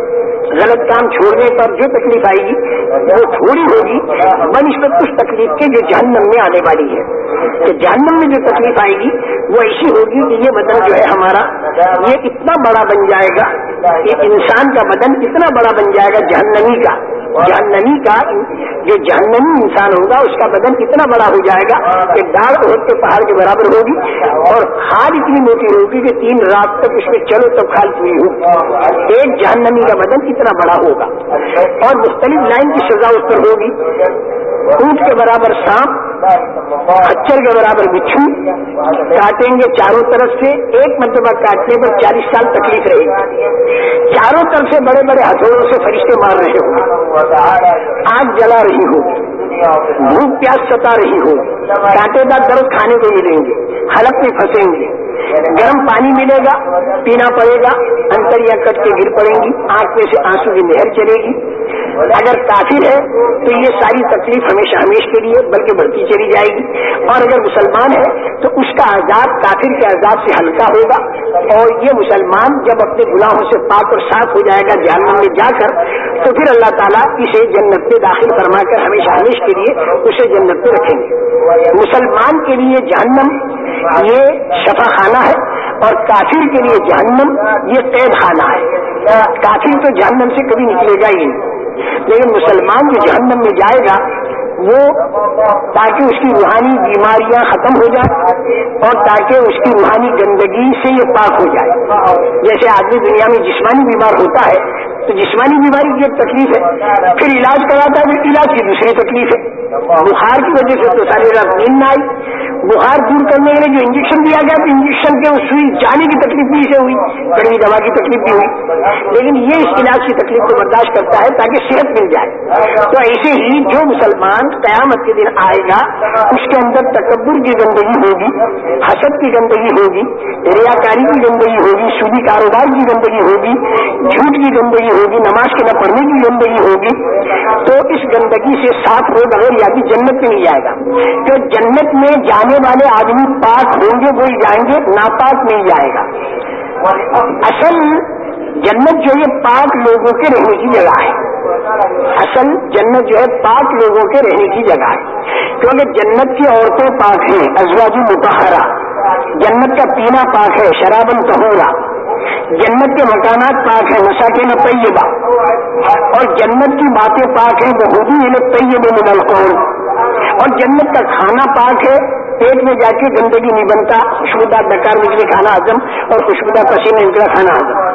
غلط کام چھوڑنے پر جو تکلیف آئے گی، وہ تھوڑی ہوگی۔ بنسبت اس تکلیف کے جو جہنم میں آنے والی ہے۔ کہ جہنم میں جو تکلیف آئے گی، وہ ایسی ہوگی کہ یہ بدن جو ہے ہمارا، یہ اتنا بڑا بن جائے گا۔ کہ انسان کا بدن اتنا بڑا بن جائے گا، جہنمی کا۔ جہنمی کا، جو جہنمی انسان ہوگا، اس کا بدن اتنا بڑا ہو جائے گا کہ ڈاڑ کے پہاڑ کے برابر ہوگی۔ اور ہار اتنی موٹی ہوگی کہ تین رات تک اس میں چلو تب کھال پوری ہوگی ایک جہنمی کا بدن اتنا بڑا ہوگا۔ اور مختلف لائن کی سزا اس پر ہوگی۔ اونٹ کے برابر سانپ اچر کے برابر بچھو کاٹیں گے چاروں طرف سے۔ ایک مرتبہ کاٹنے پر چالیس سال تکلیف رہے۔ گی چاروں طرف سے بڑے بڑے ہتھوڑوں سے فرشتے مار رہے ہوں۔ آگ جلا رہی ہوگی بھوک پیاس ستا رہی ہو کانٹے دار درد کھانے کو ملیں گے۔ حلق میں پھنسیں گے۔ گرم پانی ملے گا، پینا پڑے گا انتریا کٹ کے گر پڑیں گی، آنکھ میں سے آنسو کی نہر چلے گی۔ اگر کافر ہے تو یہ ساری تکلیف ہمیشہ ہمیش کے لیے بلکہ بڑھتی چلی جائے گی۔ اور اگر مسلمان ہے تو اس کا عذاب کافر کے عذاب سے ہلکا ہوگا۔ اور یہ مسلمان جب اپنے گناہوں سے پاک اور صاف ہو جائے گا جہنم میں جا کر، تو پھر اللہ تعالیٰ اسے جنت میں داخل فرما کر ہمیشہ ہمیش کے لیے اسے جنت میں رکھیں گے۔ مسلمان کے لیے جہنم یہ شفا خانہ خانہ ہے اور کافر کے لیے جہنم یہ قید خانہ ہے۔ کافر تو جہنم سے کبھی نکلے گا ہی نہیں۔ لیکن مسلمان جو جہنم میں جائے گا، وہ تاکہ اس کی روحانی بیماریاں ختم ہو جائیں اور تاکہ اس کی روحانی گندگی سے یہ پاک ہو جائے۔ جیسے آدمی دنیا میں جسمانی بیمار ہوتا ہے، تو جسمانی بیماری کی ایک تکلیف ہے، پھر علاج کراتا ہے، پھر علاج کی دوسری تکلیف ہے۔ بخار کی وجہ سے تو ساری رات نیند نہ آئی۔ بخار دور کرنے کے لیے جو انجیکشن دیا گیا، تو انجیکشن کے سوئی جانے کی تکلیف بھی اسے ہوئی کڑوی دوا کی تکلیف بھی ہوئی۔ لیکن یہ اس علاج کی تکلیف کو برداشت کرتا ہے تاکہ صحت مل جائے۔ تو ایسے ہی جو مسلمان قیامت کے دن آئے گا، اس کے اندر تکبر کی گندگی ہوگی، حسد کی گندگی ہوگی، ریاکاری کی گندگی ہوگی، سودی کاروبار کی گندگی ہوگی، جھوٹ کی گندگی ہوگی، نماز کے نہ پڑھنے کی گندگی ہوگی۔ تو اس گندگی سے سات روز اگر یا جنت میں نہیں جائے گا۔ تو جنت میں جانے والے آدمی پاک ہوں گے، وہی جائیں گے، ناپاک نہیں جائے گا۔ اصل جنت جو ہے، پاک لوگوں کے رہنے کی جگہ ہے۔ اصل جنت جو ہے، پاک لوگوں کے رہنے کی جگہ ہے۔ کیونکہ جنت کی عورتیں پاک ہیں ازواجی متحرہ جنت کا پینا پاک ہے شرابن تہورا جنت کے مکانات پاک ہیں نشا کے طیبہ۔ اور جنت کی باتیں پاک ہیں، وہ ہوگی طیب من القول۔ اور جنت کا کھانا پاک ہے پیٹ میں جا کے گندگی نہیں بنتا خوشبودار ڈکار نکلے کھانا ہزم اور خوشبودار پسینے نکلا کھانا ہزم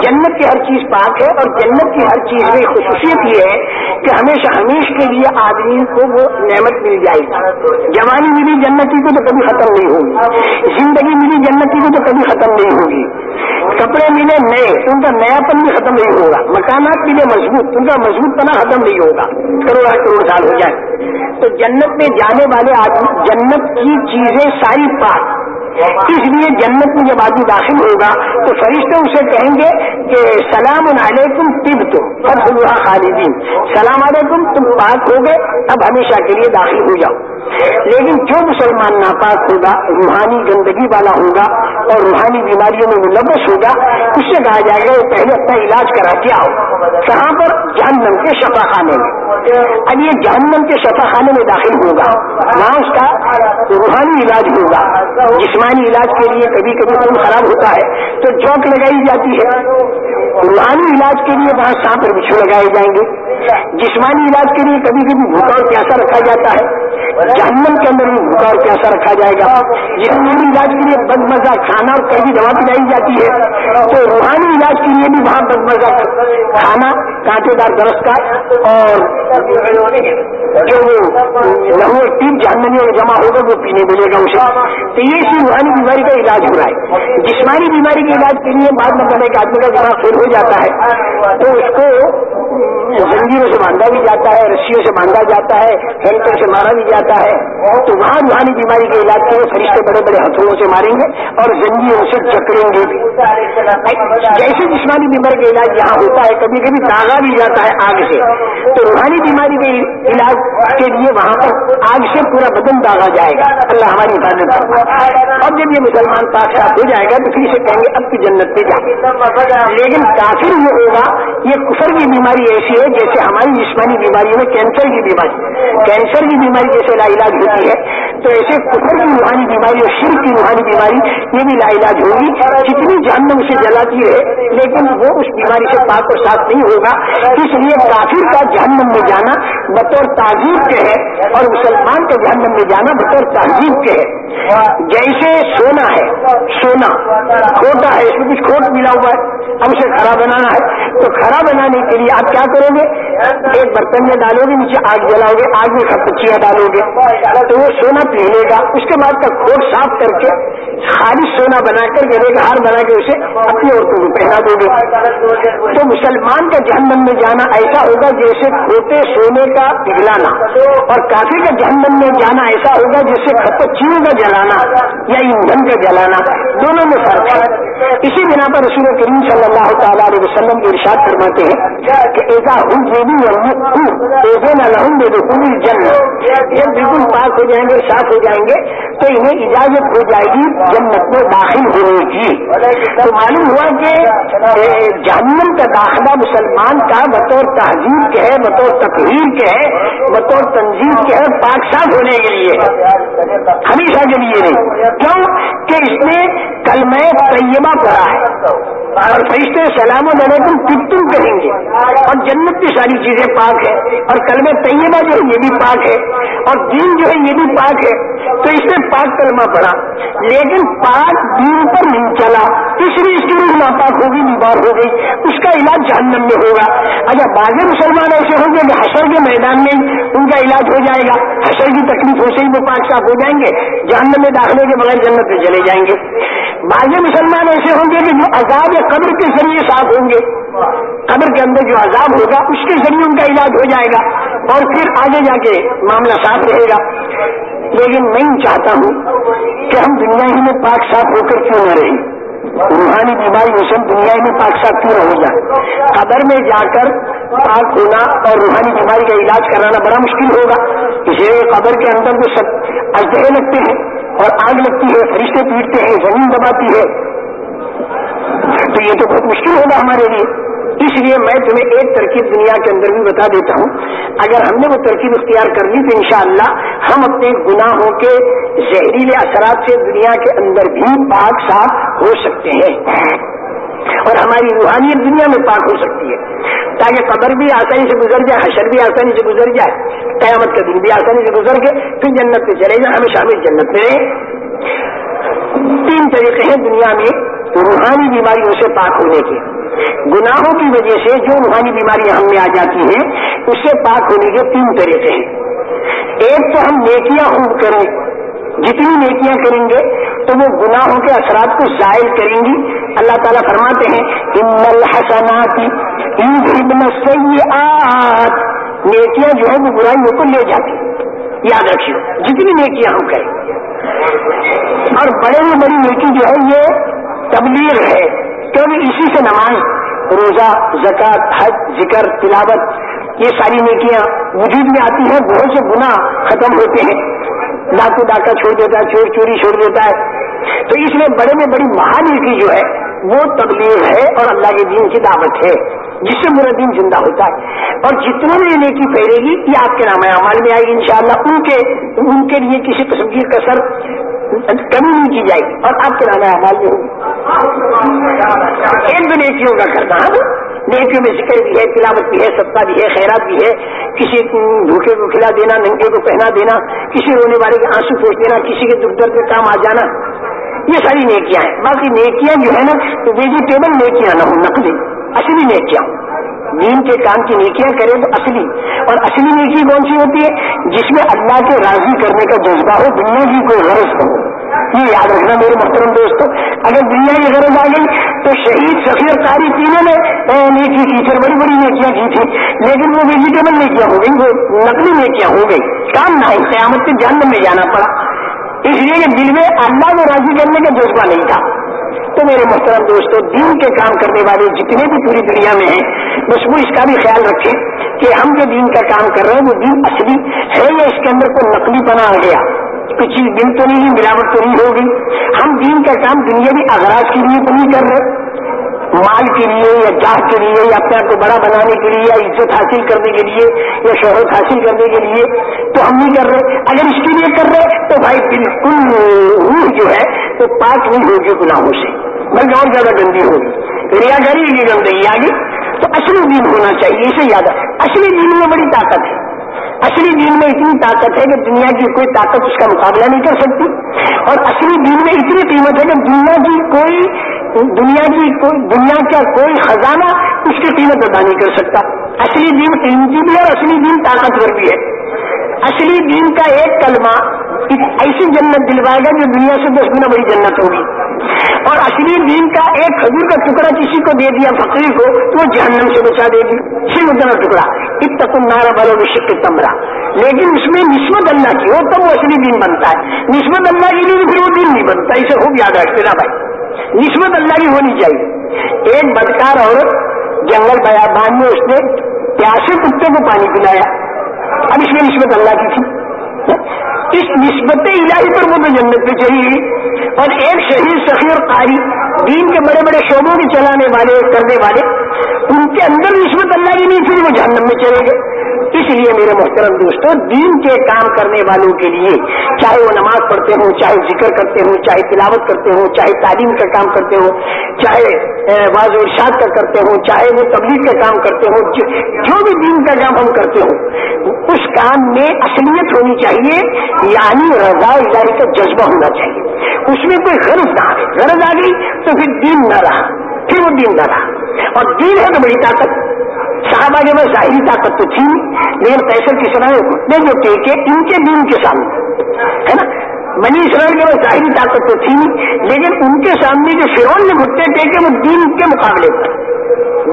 جنت کی ہر چیز پاک ہے اور جنت کی ہر چیز میں خصوصیت یہ ہے کہ ہمیشہ ہمیشہ کے لیے آدمی کو وہ نعمت مل جائے گی۔ جوانی ملی جنتی کو تو کبھی ختم نہیں ہوگی۔ زندگی ملی جنتی کو تو کبھی ختم نہیں ہوگی۔ کپڑے ملے نئے، ان کا نیا پن بھی ختم نہیں ہوگا۔ مکانات ملے مضبوط، ان کا مضبوط پنا ختم نہیں ہوگا۔ کروڑ کروڑ سال ہو جائے۔ تو جنت میں جانے والے آدمی، جنت کی چیزیں ساری پاک۔ اس لیے جنت میں جب آدمی داخل ہوگا تو فرشتے اسے کہیں گے کہ سلام علیکم طب تم خالدین۔ سلام علیکم، تم پاک ہو گئے۔ اب ہمیشہ کے لیے داخل ہو جاؤ۔ لیکن جو مسلمان ناپاک ہوگا؟ روحانی گندگی والا ہوگا اور روحانی بیماریوں میں ملوث ہوگا؟ اس سے کہا جائے گا وہ پہلے اپنا علاج کرا کے آؤ۔ کہاں پر؟ جہنم کے شفا خانے میں۔ اب یہ جہنم کے شفا خانے میں داخل ہوگا۔ وہاں اس کا روحانی علاج ہوگا۔ جسمانی علاج کے لیے کبھی کبھی خون خراب ہوتا ہے تو چوک لگائی جاتی ہے۔ روحانی علاج کے لیے وہاں سانپ اور بچھو لگائے جائیں گے۔ جسمانی علاج کے لیے کبھی کبھی بھوکا اور پیاسا رکھا جاتا ہے۔ جہنم کے اندر بھی بھوکا اور پیاسا رکھا جائے گا۔ جسمانی علاج کے لیے بد مزہ کھانا اور کبھی دوا پلائی جاتی ہے۔ تو روحانی علاج کے لیے بھی وہاں بد مزہ کھانا کانٹے دار درخت کا اور جو وہ لہو تین جہنمی میں جمع ہوگا، وہ پینے ملے گا اسے۔ تو یہ اسی روحانی بیماری کا علاج ہو رہا ہے۔ جسمانی بیماری کے علاج کے لیے بعد میں ایک آدمی کا ذرا فیل ہو جاتا ہے۔ تو اس کو زنجیروں سے باندھا بھی جاتا ہے، رسیوں سے باندھا جاتا ہے ہیلکر سے مارا بھی جاتا ہے۔ تو وہاں روحانی بیماری کے علاج کے فرشتے بڑے بڑے ہتھوڑوں سے ماریں گے اور زنجیروں سے جکڑیں گے جیسے جسمانی بیماری کا علاج یہاں ہوتا ہے، کبھی کبھی داغا بھی جاتا ہے آگ سے۔ تو روحانی بیماری کے علاج کے لیے وہاں پر آگ سے پورا بدن داغا جائے گا۔ اللہ ہماری حفاظت کرتا اب جب یہ مسلمان پاک صاف ہو جائے گا تو پھر اسے کہیں گے، اب کی جنت پہ جائے لیکن کافر یہ ہوگا، یہ کفر کی بیماری ایسی ہے جیسے ہماری جسمانی بیماریوں میں کینسر کی بیماری۔ کینسر کی بیماری جیسے سے لا علاج ہوتی ہے۔ تو ایسے کفر کی روحانی بیماری اور شرک کی روحانی بیماری یہ بھی لا علاج ہوگی۔ جتنی جہنم اسے جلاتی ہے لیکن وہ اس بیماری سے پاک اور ساتھ نہیں ہوگا۔ اس لیے کافر کا جہنم میں جانا بطور تعزیب کے ہے اور مسلمان کا جہنم میں جانا بطور تہذیب کے ہے جیسے سونا ہے، سونا، کھوٹا ہے، اس میں کچھ کھوٹ ملا ہوا ہے، اب اسے کھڑا بنانا ہے۔ تو کھڑا بنانے کے لیے آپ کیا کرو گے؟ ایک برتن میں ڈالو گے، نیچے آگ جلاؤ گے، آگ میں کپچیاں ڈالو گے۔ تو وہ سونا پہلے گا، اس کے بعد کا کھوٹ صاف کر کے خالی سونا بنا کر یعنی گلے کا ہار بنا کے اسے اپنی عورتوں کو پہنا دو گے۔ تو مسلمان کا جہنم میں جانا ایسا ہوگا جیسے کھوٹے سونے کا پگھلانا، اور کافی کا جہنم میں جانا ایسا ہوگا جیسے کپچیوں کا جلانا یا ایندھن کا جلانا، دونوں میں فرق ہے۔ اسی بنا پر رسول کریم صلی اللہ تعالیٰ علیہ وسلم کے ارشاد فرماتے ہیں کہ ایسا ہوں جو بھی لہم دے دو پوری جن جب بالکل پاک ہو جائیں گے ہلاک ہو جائیں گے تو انہیں اجازت ہو جائے گی، جنت میں داخل ہونے کی۔ تو معلوم ہوا کہ جہنم کا داخلہ مسلمان کا بطور تہذیب کے ہے، بطور تقریر کے ہے، بطور تنظیم کے ہے پاک صاف ہونے کے لیے۔ ہمیشہ کے لیے نہیں۔ کیوں؟ کہ اس نے کل میں طیبہ پڑھا ہے۔ اور فرشتے سلام علیکم تم تم کہیں گے۔ اور جنت کی ساری چیزیں پاک ہے اور کلمہ طیبہ جو ہے، یہ بھی پاک ہے۔ اور دین جو ہے، یہ بھی پاک ہے۔ تو اس نے پاک کلمہ پڑھا، لیکن پاک دین پر نہیں چلا۔ اس لیے اس کی روح ناپاک ہوگی، بیمار ہو گئی اس کا علاج جہنم میں ہوگا۔ اچھا بعض مسلمان ایسے ہوں گے کہ حشر کے میدان میں ان کا علاج ہو جائے گا، حشر کی تکلیف ہو سے ہی وہ پاک صاف ہو جائیں گے، جہنم میں داخلے کے بغیر جنت میں چلے جائیں گے۔ بعض مسلمان ایسے ہوں گے کہ جو عذاب یا قبر کے ذریعے صاف ہوں گے۔ قبر کے اندر جو عذاب ہوگا، اس کے ذریعے ان کا علاج ہو جائے گا۔ اور پھر آگے جا کے معاملہ صاف رہے گا۔ لیکن میں چاہتا ہوں کہ ہم دنیا ہی میں پاک صاف ہو کر کیوں نہ رہیں۔ روحانی بیماری سب دنیا ہی میں پاک صاف کیوں نہ ہو جائے قبر میں جا کر پاک ہونا اور روحانی بیماری کا علاج کرانا بڑا مشکل ہوگا۔ اس لیے قبر کے اندر جو سب اجدے لگتے ہیں اور آگ لگتی ہے، فرشتے پیٹتے ہیں، زمین دباتی ہے۔ تو یہ تو بہت مشکل ہوگا ہمارے لیے۔ اس لیے میں تمہیں ایک ترکیب دنیا کے اندر بھی بتا دیتا ہوں۔ اگر ہم نے وہ ترکیب اختیار کر لی تو انشاءاللہ ہم اپنے گناہوں کے زہریلے اثرات سے دنیا کے اندر بھی پاک صاف ہو سکتے ہیں۔ اور ہماری روحانیت دنیا میں پاک ہو سکتی ہے۔ تاکہ قبر بھی آسانی سے گزر جائے، حشر بھی آسانی سے گزر جائے، قیامت کا دن بھی آسانی سے گزر کے پھر جنت میں چلے جائیں ہمیں شامل جنت میں تین طریقے ہیں دنیا میں روحانی بیماریوں سے پاک ہونے کے۔ گناہوں کی وجہ سے جو روحانی بیماری ہم میں آ جاتی ہیں، اس سے پاک ہونے کے تین طریقے ہیں۔ ایک تو ہم نیکیاں خوب کریں۔ جتنی نیکیاں کریں گے، تو وہ گناہوں کے اثرات کو ظاہر کریں گی۔ اللہ تعالیٰ فرماتے ہیں نیکیاں جو ہے وہ برائیوں کو لے جاتی یاد رکھیے، جتنی نیکیاں ہم کریں۔ اور بڑے میں بڑی نیکی جو ہے یہ تبلیغ ہے۔ کیونکہ اسی سے نماز، روزہ زکات حج، ذکر، تلاوت، یہ ساری نیکیاں وجود میں آتی ہیں، بہت سے گناہ ختم ہوتے ہیں۔ ڈاکو ڈاکہ چھوڑ دیتا ہے، چور چوری چھوڑ دیتا ہے۔ تو اس لیے بڑے میں بڑی مہان نیکی جو ہے وہ تبلیغ ہے اور اللہ کے دین کی دعوت ہے، جس سے میرا دین زندہ ہوتا ہے۔ اور جتنے بھی نیکی پھیلے گی، یہ آپ کے نام اعمال میں آئے گی، انشاءاللہ ان کے ان کے لیے کسی قسم کی کثر کمی نہیں کی جائے گی۔ اور آپ کے نام اعمال میں ہوگی۔ ایک دو نیکیوں کا کرنا۔ ہے نیکیوں میں ذکر بھی ہے، تلاوت بھی ہے ستا بھی ہے، خیرات بھی ہے۔ کسی بھوکے کو کھلا دینا، ننگے کو پہنا دینا، کسی رونے والے کے آنسو پوچھ دینا، کسی کے دکھ درد میں کام آ جانا۔ یہ ساری نیکیاں ہیں۔ باقی نیکیاں جو ہے نا ویجیٹیبل نیکیاں نہ ہوں نقلی اصلی نیکیاں۔ دین کے کام کی نیکیاں کرے تو اصلی۔ اور اصلی نیکی کون سی ہوتی ہے؟ جس میں اللہ کے راضی کرنے کا جذبہ ہو، دنیا کی کوئی غرض ہو۔ یہ یاد رکھنا میرے محترم دوستوں اگر دنیا کی غرض آ گئی تو شہید سفیر قاری تینوں نے نیکی کی پھر بڑی بڑی نیکیاں کی تھی لیکن وہ ویجیٹیبل نیکیاں ہو گئی وہ نقلی نیکیاں ہو گئی کام نہ قیامت کے جہنم میں جانا پڑا۔ اس لیے کہ دل میں اللہ کو راضی کرنے کا جذبہ نہیں تھا۔ تو میرے محترم دوستوں دین کے کام کرنے والے جتنے بھی پوری دنیا میں ہیں، بس وہ اس کا بھی خیال رکھیں کہ ہم جو دین کا کام کر رہے ہیں، وہ دین اصلی ہے یا اس کے اندر کوئی نقلی بنا گیا؟ کوئی چیز دن تو نہیں، ملاوٹ تو نہیں ہوگی۔ ہم دین کا کام دنیا بھی اغراض کے لیے تو نہیں کر رہے۔ مال کے لیے یا جاہ کے لیے یا اپنے آپ کو بڑا بنانے کے لیے یا عزت حاصل کرنے کے لیے یا شہرت حاصل کرنے کے لیے تو ہم نہیں کر رہے۔ اگر اس کے لیے کر رہے تو بھائی بالکل روح جو ہے وہ پاک نہیں ہوگی گناہوں سے۔ بلکہ اور زیادہ گندی ہوگی۔ ریا گری کی گندگی آگے؟ تو اصلی دین ہونا چاہیے، اسے یاد اصلی دین میں بڑی طاقت ہے۔ اصلی دین میں اتنی طاقت ہے کہ دنیا کی کوئی طاقت اس کا مقابلہ نہیں کر سکتی۔ اور اصلی دین میں اتنی قیمت ہے کہ دنیا کی کوئی دنیا کی کوئی دنیا کا کوئی خزانہ اس کی قیمت ادا نہیں کر سکتا۔ اصلی دین قیمتی بھی ہے اور اصلی دین طاقتور بھی ہے۔ اصلی دین کا ایک کلمہ ایسی جنت دلوائے گا جو دنیا سے دس گنا بڑی جنت ہوگی۔ اور اصلی دین کا ایک کھجور کا ٹکڑا کسی کو دے دیا فقیر کو، تو وہ جہنم سے بچا دے گی۔ صرف اتنا ٹکڑا۔ اتنا نارا بلو شک تمرا لیکن اس میں نسبت اللہ کی ہو، تب وہ اصلی دین بنتا ہے۔ نسبت اللہ کی لیے پھر وہ دین نہیں بنتا۔ اسے خوب یاد رکھتے نا بھائی۔ نسبت اللہ کی ہونی چاہیے۔ ایک بدکار عورت جنگل بیابان میں اس نے پیاسے کتے کو پانی پلایا۔ اب اس میں نسبت اللہ کی تھی۔ اس نسبت الہی پر وہ تو جنت پہ چلی اور ایک شہید سفیر قاری دین کے بڑے بڑے شعبوں کے چلانے والے کرنے والے، ان کے اندر نسبت اللہ کی نہیں تھی، وہ جہنم میں چلے گئے۔ اس لیے میرے محترم دوستوں دین کے کام کرنے والوں کے لیے چاہے وہ نماز پڑھتے ہوں، چاہے ذکر کرتے ہوں، چاہے تلاوت کرتے ہوں، چاہے تعلیم کا کام کرتے ہوں، چاہے واض و ارشاد کا کرتے ہوں، چاہے وہ تبلیغ کا کام کرتے ہوں، جو بھی دین کا کام ہم کرتے ہوں، اس کام میں اصلیت ہونی چاہیے یعنی رضا الہی کا جذبہ ہونا چاہیے۔ اس میں کوئی غرض نہ آئے غرض آ گئی تو پھر دین نہ رہا، پھر وہ دین نہ رہا۔ اور دین ہے تو بڑی طاقت۔ صحابہ کے پاس ظاہری طاقت تو تھی، لیکن پیسے کس طرح گھٹنے جو ٹیکے ان کے دین کے سامنے، ہے نا؟ منی اسرائیل کے پاس ظاہری طاقت تو تھی، لیکن ان کے سامنے جو فرون نے گھٹنے ٹیکے، وہ دین کے مقابلے پر۔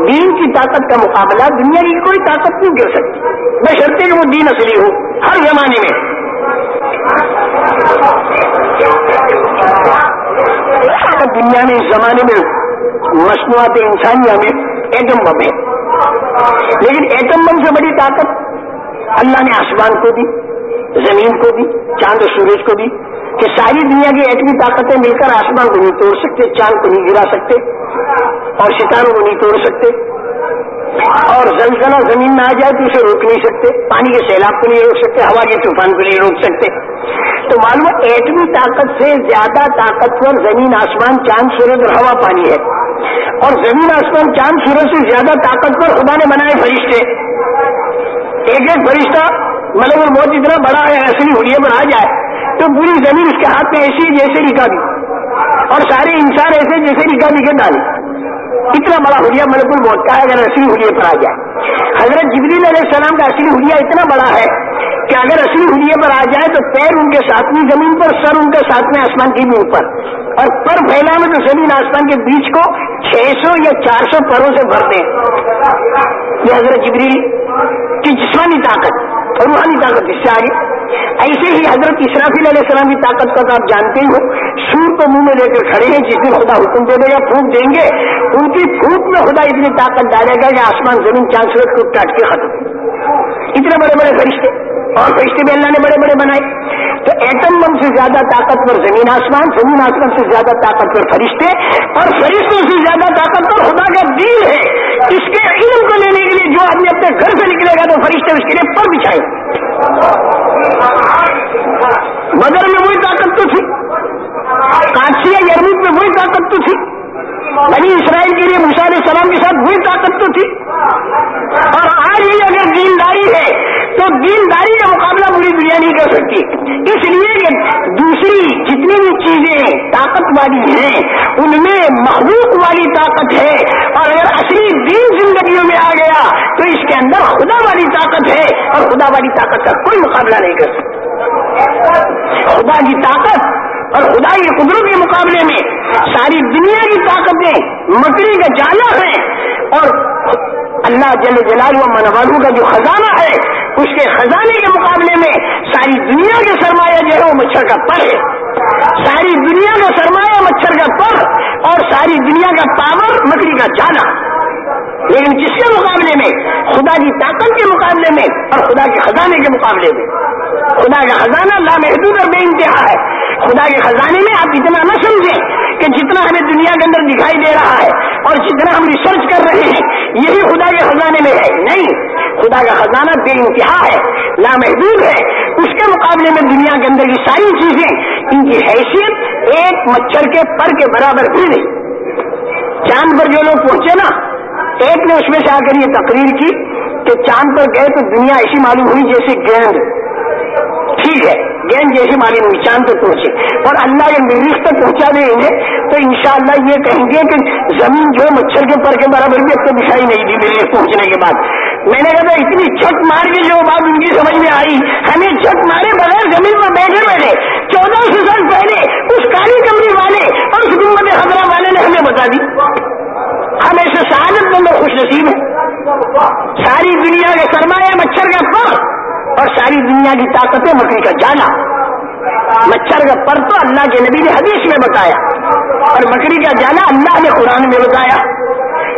دین کی طاقت کا مقابلہ دنیا کی کوئی طاقت نہیں کر سکتی۔ میں شرطے کہ وہ دین اصلی ہو، ہر زمانے میں۔ دنیا میں اس زمانے میں مصنوعات انسانیہ میں ایٹم بم ہے۔ لیکن ایٹم بم سے بڑی طاقت اللہ نے آسمان کو دی، زمین کو دی، چاند و سورج کو دی کہ ساری دنیا کی ایٹمی طاقتیں مل کر آسمان کو نہیں توڑ سکتے، چاند کو نہیں گرا سکتے اور ستاروں کو نہیں توڑ سکتے اور زلزلہ زمین میں آ جائے تو اسے روک نہیں سکتے، پانی کے سیلاب کو نہیں روک سکتے، ہوا کے طوفان کو نہیں روک سکتے۔ تو معلوم ایٹمی طاقت سے زیادہ طاقتور زمین، آسمان، چاند، سورج اور ہوا پانی ہے۔ اور زمین آسمان چاند سورج سے زیادہ طاقتور خدا نے بنائے فرشتے۔ ایک ایک فرشتہ مطلب بہت اتنا بڑا ہے اصلی ہولیے پر آ جائے۔ تو پوری زمین اس کے ہاتھ میں ایسی جیسے نکا دی اور سارے انسان ایسے جیسے نکا دی کے ڈالے اتنا بڑا ہولیا ملک الموت کا ہے، اگر اصلی ہولیے پر آ جائے۔ حضرت جبریل علیہ السلام کا اصلی ہولیا اتنا بڑا ہے کہ اگر اصلی ہولیے پر آ جائے تو پیر ان کے ساتویں زمین پر، سر ان کے ساتویں آسمان کی بھی اوپر اور پر پھیلا میں تو زمین آسمان کے بیچ کو چھ سو یا چار سو پروں سے بھر دیں یہ حضرت جبریل کی جسمانی طاقت اور روحانی طاقت اس سے آگے۔ ایسے ہی حضرت اسرافیل علیہ السلام کی طاقت کا تو آپ جانتے ہی ہو، سور کو منہ میں لے کر کھڑے ہیں، جس دن خدا حکم دے دے گا پھونک دیں گے، ان کی پھونک میں خدا اتنی طاقت ڈالے گا کہ آسمان زمین چاند سورج کو کاٹ کے ختم۔ اتنے بڑے بڑے فرشتے۔ اور فرشتے بھی اللہ نے بڑے بڑے بنائے۔ تو ایٹم بم سے زیادہ طاقتور زمین آسمان زمین آسمان سے زیادہ طاقتور فرشتے اور فرشتوں سے زیادہ طاقتور خدا کا دین ہے۔ اس کے علم کو لینے کے لیے جو آدمی اپنے گھر سے نکلے گا تو فرشتے اس کے لیے پر بچھائے۔ بدر میں وہی طاقت تو تھی۔ کاشیا یرموک میں وہی طاقت تو تھی۔ بنی اسرائیل کے لیے علیہ السلام کے ساتھ وہی طاقت تو تھی۔ اور آج بھی اگر دینداری تو دینداری کا مقابلہ پوری دنیا نہیں کر سکتی۔ اس لیے کہ دوسری جتنی بھی چیزیں طاقت والی ہیں، ان میں محبوب والی طاقت ہے۔ اور اگر اصلی دین زندگیوں میں آ گیا، تو اس کے اندر خدا والی طاقت ہے اور خدا والی طاقت کا کوئی مقابلہ نہیں کر سکتا۔ خدا کی طاقت اور خدا کی قدرت کے مقابلے میں ساری دنیا کی طاقتیں مکڑی کا جانا ہے اور اللہ جل جلال و منوالو کا جو خزانہ ہے اس کے خزانے کے مقابلے میں ساری دنیا کے سرمایہ جو ہے وہ مچھر کا پر ہے۔ ساری دنیا کا سرمایہ مچھر کا پر اور ساری دنیا کا پاور مکڑی کا جانا لیکن جس کے مقابلے میں؟ خدا کی طاقت کے مقابلے میں اور خدا کے خزانے کے مقابلے میں۔ خدا کا خزانہ لامحدود اور بے انتہا ہے۔ خدا کے خزانے میں آپ اتنا نہ سمجھیں کہ جتنا ہمیں دنیا کے اندر دکھائی دے رہا ہے اور جتنا ہم ریسرچ کر رہے ہیں، یہی خدا کے خزانے میں ہے۔ نہیں، خدا کا خزانہ بے انتہا ہے، لامحدود ہے۔ اس کے مقابلے میں دنیا کے اندر کی ساری چیزیں، ان کی حیثیت ایک مچھر کے پر کے برابر بھی نہیں۔ چاند پر جو لوگ پہنچے نا ایک نے اس میں سے آ کر یہ تقریر کی کہ چاند پر گئے تو دنیا ایسی معلوم ہوئی جیسے گیند۔ ٹھیک ہے، گیند جیسی مالی ہوئی، چاند تک پہنچے۔ اور اللہ کے مریخ تک پہنچا دیں گے تو انشاءاللہ یہ کہیں گے کہ زمین جو مچھر کے پر کے برابر بھی اب تو دکھائی نہیں دی مریخ پہنچنے کے بعد۔ میں نے کہا، اتنی چھٹ مار کے جو بات ان کی سمجھ میں آئی، ہمیں چھٹ مارے بغیر زمین پر بیٹھے بیٹھے۔ چودہ سو سال پہلے اس کالی کمری والے اور اس گمت خطرہ والے نے ہمیں بتا دی۔ ہم ایسے سعادت میں خوش نصیب ہیں ساری دنیا کے سرمایہ مچھر کا پر اور ساری دنیا کی طاقتیں مکڑی کا جانا۔ مچھر کا پر تو اللہ کے نبی نے حدیث میں بتایا اور مکڑی کا جانا اللہ نے قرآن میں بتایا۔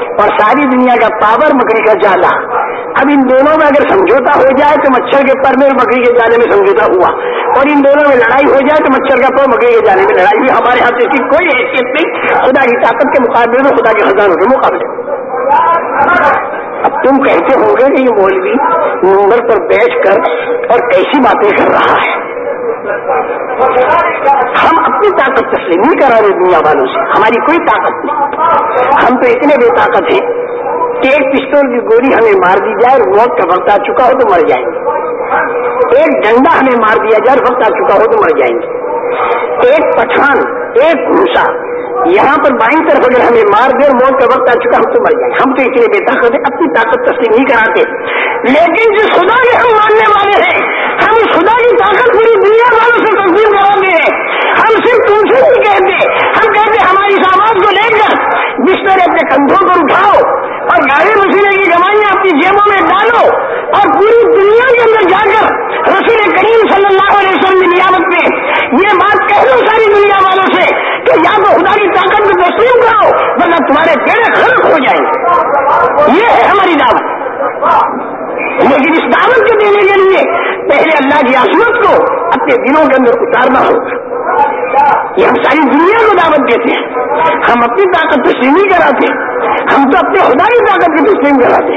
اور ساری دنیا کا پاور مکڑی کا جالا۔ اب ان دونوں میں اگر سمجھوتا ہو جائے تو مچھر کے پر میں اور مکڑی کے جالے میں سمجھوتا ہوا۔ اور ان دونوں میں لڑائی ہو جائے تو مچھر کا پر مکڑی کے جالے میں لڑائی۔ ہوئی ہمارے ہاتھ اس کی کوئی حیثیت نہیں۔ خدا کی طاقت کے مقابلے میں خدا کے خزانوں کے مقابلے۔ اب تم کہتے ہو گے کہ یہ مولوی نمبر پر بیٹھ کر اور کیسی باتیں کر رہا ہے۔ ہم اپنی طاقت تسلیم نہیں کرا رہے دنیا والوں سے۔ ہماری کوئی طاقت نہیں۔ ہم تو اتنے بے طاقت ہیں کہ ایک پستول کی گولی ہمیں مار دی جائے اور موت کا وقت آ چکا ہو تو مر جائیں گے۔ ایک ڈنڈا ہمیں مار دیا جائے اور وقت آ چکا ہو تو مر جائیں گے۔ ایک پٹھان، ایک گھوسا یہاں پر بائیں طرف اگر ہمیں مار دے اور موت کا وقت آ چکا ہم تو مر جائیں۔ ہم تو اتنے بے طاقت ہیں، اپنی طاقت تسلیم نہیں کراتے۔ لیکن جو خدا کے ہم ماننے والے ہیں، ہم خدا کی طاقت پوری بھی مرو گے۔ ہم صرف تم سے نہیں کہتے ہم کہتے ہماری سامان کو لے کر بستر اپنے کندھوں کو اٹھاؤ اور گاڑی مشینے کی کمائیاں اپنی جیبوں میں ڈالو اور پوری دنیا کے اندر جا کر رسول کریم صلی اللہ علیہ وسلم کی نیامت میں یہ بات کہہ لو ساری دنیا والوں سے کہ یا تو خدا کی طاقت میں تسلیم کراؤ ورنہ تمہارے پیڑ خراب ہو جائیں۔ یہ ہے ہماری دعوت۔ لیکن اس دعوت کو دینے کے لیے پہلے اللہ کی عصمت کو اپنے دلوں کے اندر اتارنا ہوگا یہ ہم ساری دنیا کو دعوت دیتے ہیں۔ ہم اپنی طاقت تسلیم نہیں کراتے ہم تو اپنے خدا کی طاقت کی تسلیم کراتے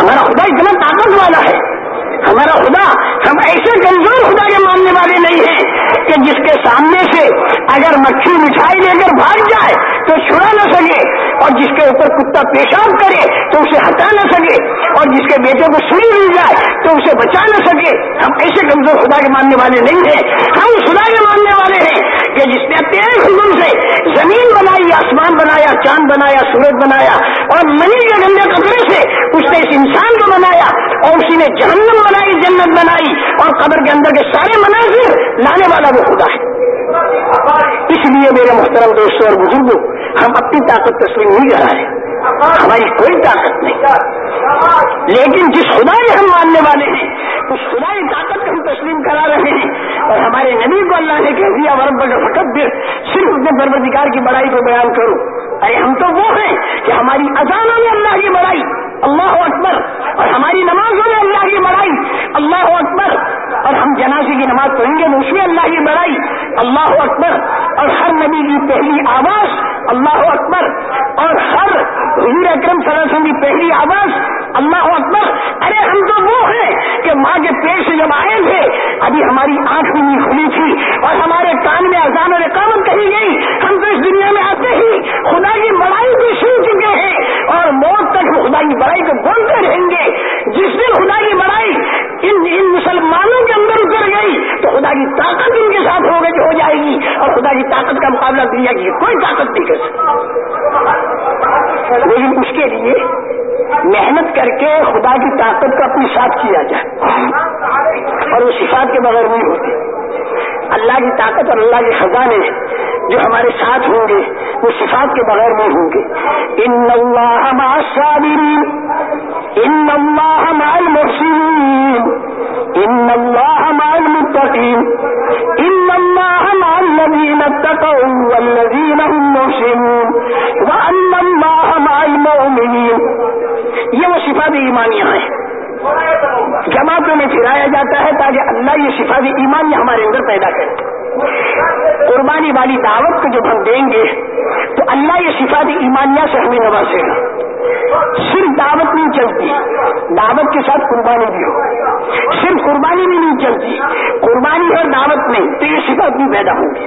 ہمارا خدا اتنا طاقت والا ہے۔ ہمارا خدا، ہم ایسے کمزور خدا کے ماننے والے نہیں ہیں کہ جس کے سامنے سے اگر مچھلی مٹھائی لے کر بھاگ جائے تو چھڑا نہ سکے اور جس کے اوپر کتا پیشاب کرے تو اسے ہٹا نہ سکے اور جس کے بیٹے کو سوئی مل جائے تو اسے بچا نہ سکے۔ ہم ایسے کمزور خدا کے ماننے والے نہیں ہیں۔ ہم خدا کے ماننے والے ہیں کہ جس نے تیرے خدم سے زمین بنائی، آسمان بنایا بنایا، سورج بنایا اور منی کے گندے کپڑے سے اس نے اس انسان کو بنایا اور اسی نے جہنم بنائی، جنت بنائی اور قبر کے اندر کے سارے مناظر لانے والا وہ خدا ہے۔ اس لیے میرے محترم دوستوں اور بزرگوں ہم اپنی طاقت تسلیم نہیں کر رہے۔ ہیں ہماری کوئی طاقت نہیں۔ لیکن جس خدا نے ہم ماننے والے ہیں، اس خدا کی طاقت کو ہم تسلیم کرا رہے ہیں۔ اور ہمارے نبی کو اللہ نے کہہ دیا ورم کا فقط صرف اپنے پروردگار کی بڑائی کو بیان کرو۔ ارے ہم تو وہ ہیں کہ ہماری اذانوں نے اللہ کی بڑائی اللہ اکبر۔ اور ہماری نماز میں اللہ کی بڑائی۔ اللہ اکبر۔ اور ہم جنازے کی نماز پڑھیں گے اس میں اللہ کی بڑائی۔ اللہ اکبر۔ اور ہر نبی کی پہلی آواز اللہ اکبر۔ اور ہر حضور اکرم صلی اللہ علیہ وسلم کی پہلی آواز اللہ اکبر۔ ارے ہم تو وہ ہیں کہ ماں کے پیٹ سے جب آئے تھے، ابھی ہماری آنکھ بھی نہیں کھلی تھی۔ اور ہمارے کان میں اذان اور اقامت کہی گئی۔ ہم تو اس دنیا میں آتے ہی خدا کی بڑائی بھی سن چکے ہیں۔ اور موت خدا کی بڑائی کو بولتے رہیں گے۔ جس دن خدا کی بڑائی ان ان مسلمانوں کے اندر اتر گئی، تو خدا کی طاقت ان کے ساتھ ہو گئی ہو جائے گی۔ اور خدا کی طاقت کا مقابلہ دنیا کی کوئی طاقت نہیں کر سکتی۔ لیکن اس کے لیے محنت کر کے خدا کی طاقت کا اپنی ساتھ کیا جائے۔ اور اس حساب کے بغیر نہیں ہوتی اللہ کی طاقت اور اللہ کے خزانے جو ہمارے ساتھ ہوں گے، وہ صفات کے بغیر نہیں ہوں گے۔ ان اللہ مع الصابرین ان اللہ مع المحسنین ان اللہ مع المتقین ان اللہ مع الذین اتقوا والذین هم محسنون۔ وان اللہ مع المؤمنین یہ وہ صفات ایمانیہ ہیں۔ جماعتوں میں پھرایا جاتا ہے تاکہ اللہ یہ صفات ایمانی ہمارے اندر پیدا کرے۔ قربانی والی دعوت کو جب ہم دیں گے، تو اللہ یہ صفات ایمانیہ سے ہمیں نوازے گا۔ صرف دعوت نہیں چلتی، دعوت کے ساتھ قربانی بھی ہو۔ صرف قربانی بھی نہیں چلتی، قربانی اور دعوت نہیں، تو یہ صفات بھی پیدا ہوں گی۔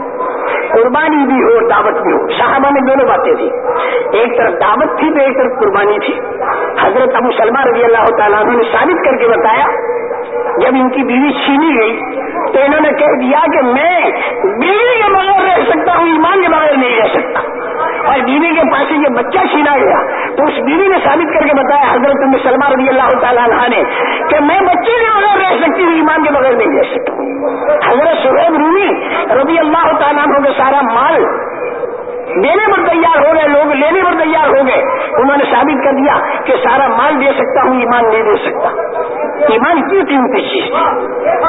قربانی بھی ہو دعوت بھی ہو۔ صحابہ میں دونوں باتیں تھیں۔ ایک طرف دعوت تھی تو ایک طرف قربانی تھی۔ حضرت ابو سلمہ رضی اللہ تعالیٰ نے ثابت کر کے بتایا جب ان کی بیوی چھینی گئی تو انہوں نے کہہ دیا کہ میں بیوی کے بغیر رہ سکتا ہوں، ایمان کے بغیر نہیں رہ سکتا۔ اور بیوی کے پاس یہ بچہ چھینا گیا۔ تو اس بیوی نے ثابت کر کے بتایا، حضرت مسلمہ رضی اللہ تعالیٰ عنہ نے کہ میں بچے کے بغیر رہ سکتی ہوں، ایمان کے بغیر نہیں رہ سکتا۔ حضرت سہیب رومی رضی اللہ تعالیٰ عنہ کا سارا مال دینے پر تیار ہو گئے لوگ لینے پر تیار ہو گئے انہوں نے ثابت کر دیا کہ سارا مال دے سکتا ہوں، ایمان نہیں دے سکتا۔ ایمان کیوں قیمتی چیز؟ تھی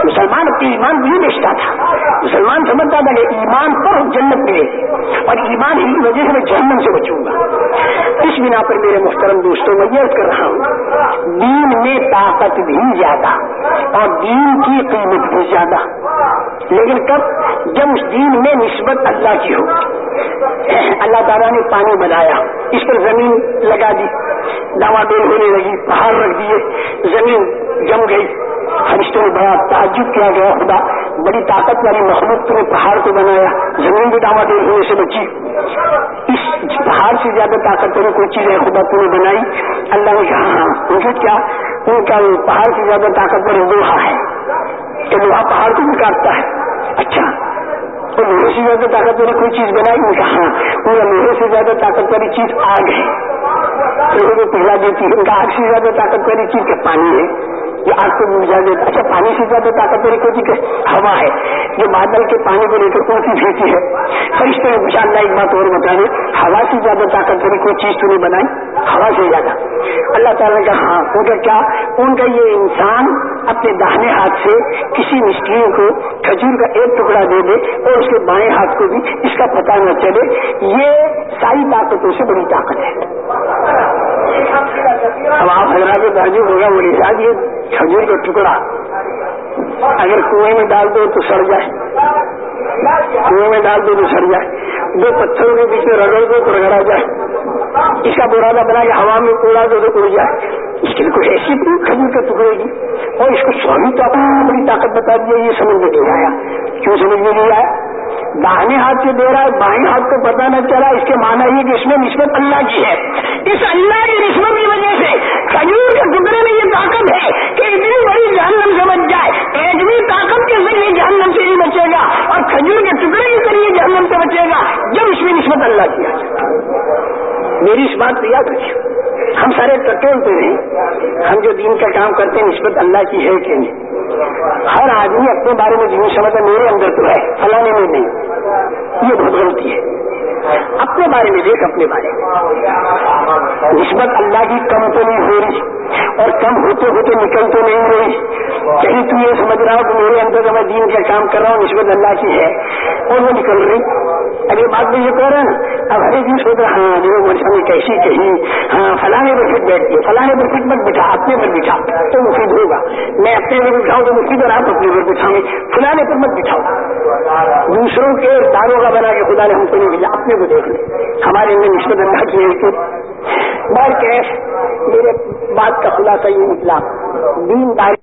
مسلمان اپنے ایمان کو نہیں بیچتا تھا۔ مسلمان سمجھتا تھا کہ ایمان پر جنت ملے گی اور ایمان ہی وجہ سے میں جہنم سے بچوں گا۔ اس بنا پر میرے محترم دوستوں، میں یہ کر رہا ہوں، دین میں طاقت بھی زیادہ اور دین کی قیمت بھی زیادہ۔ لیکن کب؟ جب اس دین میں نسبت اللہ کی ہوگی اللہ تعالیٰ نے پانی بنایا، اس پر زمین لگا دی ڈاما ڈول ہونے لگی، پہاڑ رکھ دیے، زمین جم گئی۔ فرشتوں میں بڑا تعجب کیا گیا خدا، بڑی طاقت والی مخلوق نے پہاڑ کو بنایا، زمین بھی ڈاما ڈول ہونے سے بچی۔ اس پہاڑ سے زیادہ طاقت والی کوئی چیز ہے خدا تم نے بنائی۔ اللہ نے کہا ہاں کیا؟ ان کا پہاڑ سے زیادہ طاقت والی لوہا ہے۔ کہ لوہا پہاڑ کو بھی کاٹتا ہے۔ اچھا تو لوہے سے زیادہ طاقت والی کوئی چیز بنائی ان کا ہاں ان لوہے سے زیادہ طاقت والی چیز آگ ہے۔ پہلا دیتی ہے، ان کا آگ سے زیادہ طاقت والی چیز کا پانی ہے۔ یہ آگ کو بجھا اچھا پانی سے زیادہ طاقت والی کوئی چیز ہوا ہے۔ جو بادل کے پانی کو لے کر کون سی بھیجتی ہے؟ فرشتے میں پوچھا اللہ ایک بات اور بتا دیں ہوا سے زیادہ طاقت والی کوئی چیز تو نہیں بنائی۔ ہوا سے زیادہ۔ اللہ تعالیٰ کا ہاں ان کا کیا؟ ان کا یہ انسان اپنے داہنے ہاتھ سے کسی مسکین کو کھجور کا ایک ٹکڑا دے دے اور اس کے بائیں ہاتھ کو بھی اس کا پتہ نہ چلے۔ یہ ساری طاقتوں سے بڑی طاقت ہے۔ اب آپ حضرات تعجب ہوگا بولے صاحب یہ کھجور کا ٹکڑا اگر کنویں میں ڈال دو تو سڑ جائے۔ کنویں میں ڈال دو تو سڑ جائے۔ دو پتھروں کے بیچ میں رگڑ دو تو رگڑا جائے۔ اس کا برادہ بنا کے ہوا میں اڑا دو تو اڑ جائے۔ اس کے لیے کوئی ایسی کھجور کا ٹکڑے گی اور اس کو سوامی تو بڑی طاقت بتا دی یہ سمجھ میں نہیں آیا۔ کیوں سمجھ میں نہیں آیا؟ داہنے ہاتھ سے دے رہا ہے، بائیں ہاتھ کو پتا نہ چلا۔ اس کے معنی یہ کہ اس میں نسبت اللہ کی ہے۔ اس اللہ کی نسبت کی سے کھجور کے ٹکڑے میں یہ طاقت ہے کہ اتنی بڑی جہنم سے بچ جائے. اتنی طاقت کے ذریعے جہنم سے نہیں بچے گا اور کھجور کے ٹکڑے کے ذریعے جہنم سے بچے گا. جب اس میں نسبت اللہ کی میری اس بات پہ یاد رکھیے. ہم سارے ٹٹول پہ نہیں ہم جو دین کا کام کرتے ہیں، نسبت اللہ کی ہے کہ نہیں؟ ہر آدمی اپنے بارے میں جن سمجھتا میرے اندر تو ہے فلانے میں نہیں. یہ بہت غلطی ہے. اپنے بارے میں دیکھ، اپنے بارے میں۔ نسبت اللہ کی کم تو نہیں ہو رہی اور کم ہوتے ہوتے نکل تو نہیں رہی۔ کہیں تو یہ سمجھ رہا ہو کہ میرے اندر میں دین کا کام کر رہا ہوں، نسبت اللہ کی ہے، اور وہ نکل رہی۔ اب یہ بات میں یہ کہہ رہے ہیں۔ اب ہر ایک دن سوچ رہا ہاں جو مرشا نے کیسی کہی؟ ہاں فلانے پر فٹ بیٹھ گئے فلانے پر فٹ مت بٹھا، اپنے پر بٹھا، تو مفید ہوگا میں اپنے پر بٹھاؤں تو مفید اور آپ اپنے پر بٹھاؤں فلانے پر مت بٹھاؤ دوسروں کے داروں کا بنا کے خدا نے ہم کو نہیں بھیجا، اپنے کو دیکھ لیں ہمارے اندر نسبت اللہ کی ہے کہ بار کیش میرے بات کا خلاصہ یہ نکلا دین داری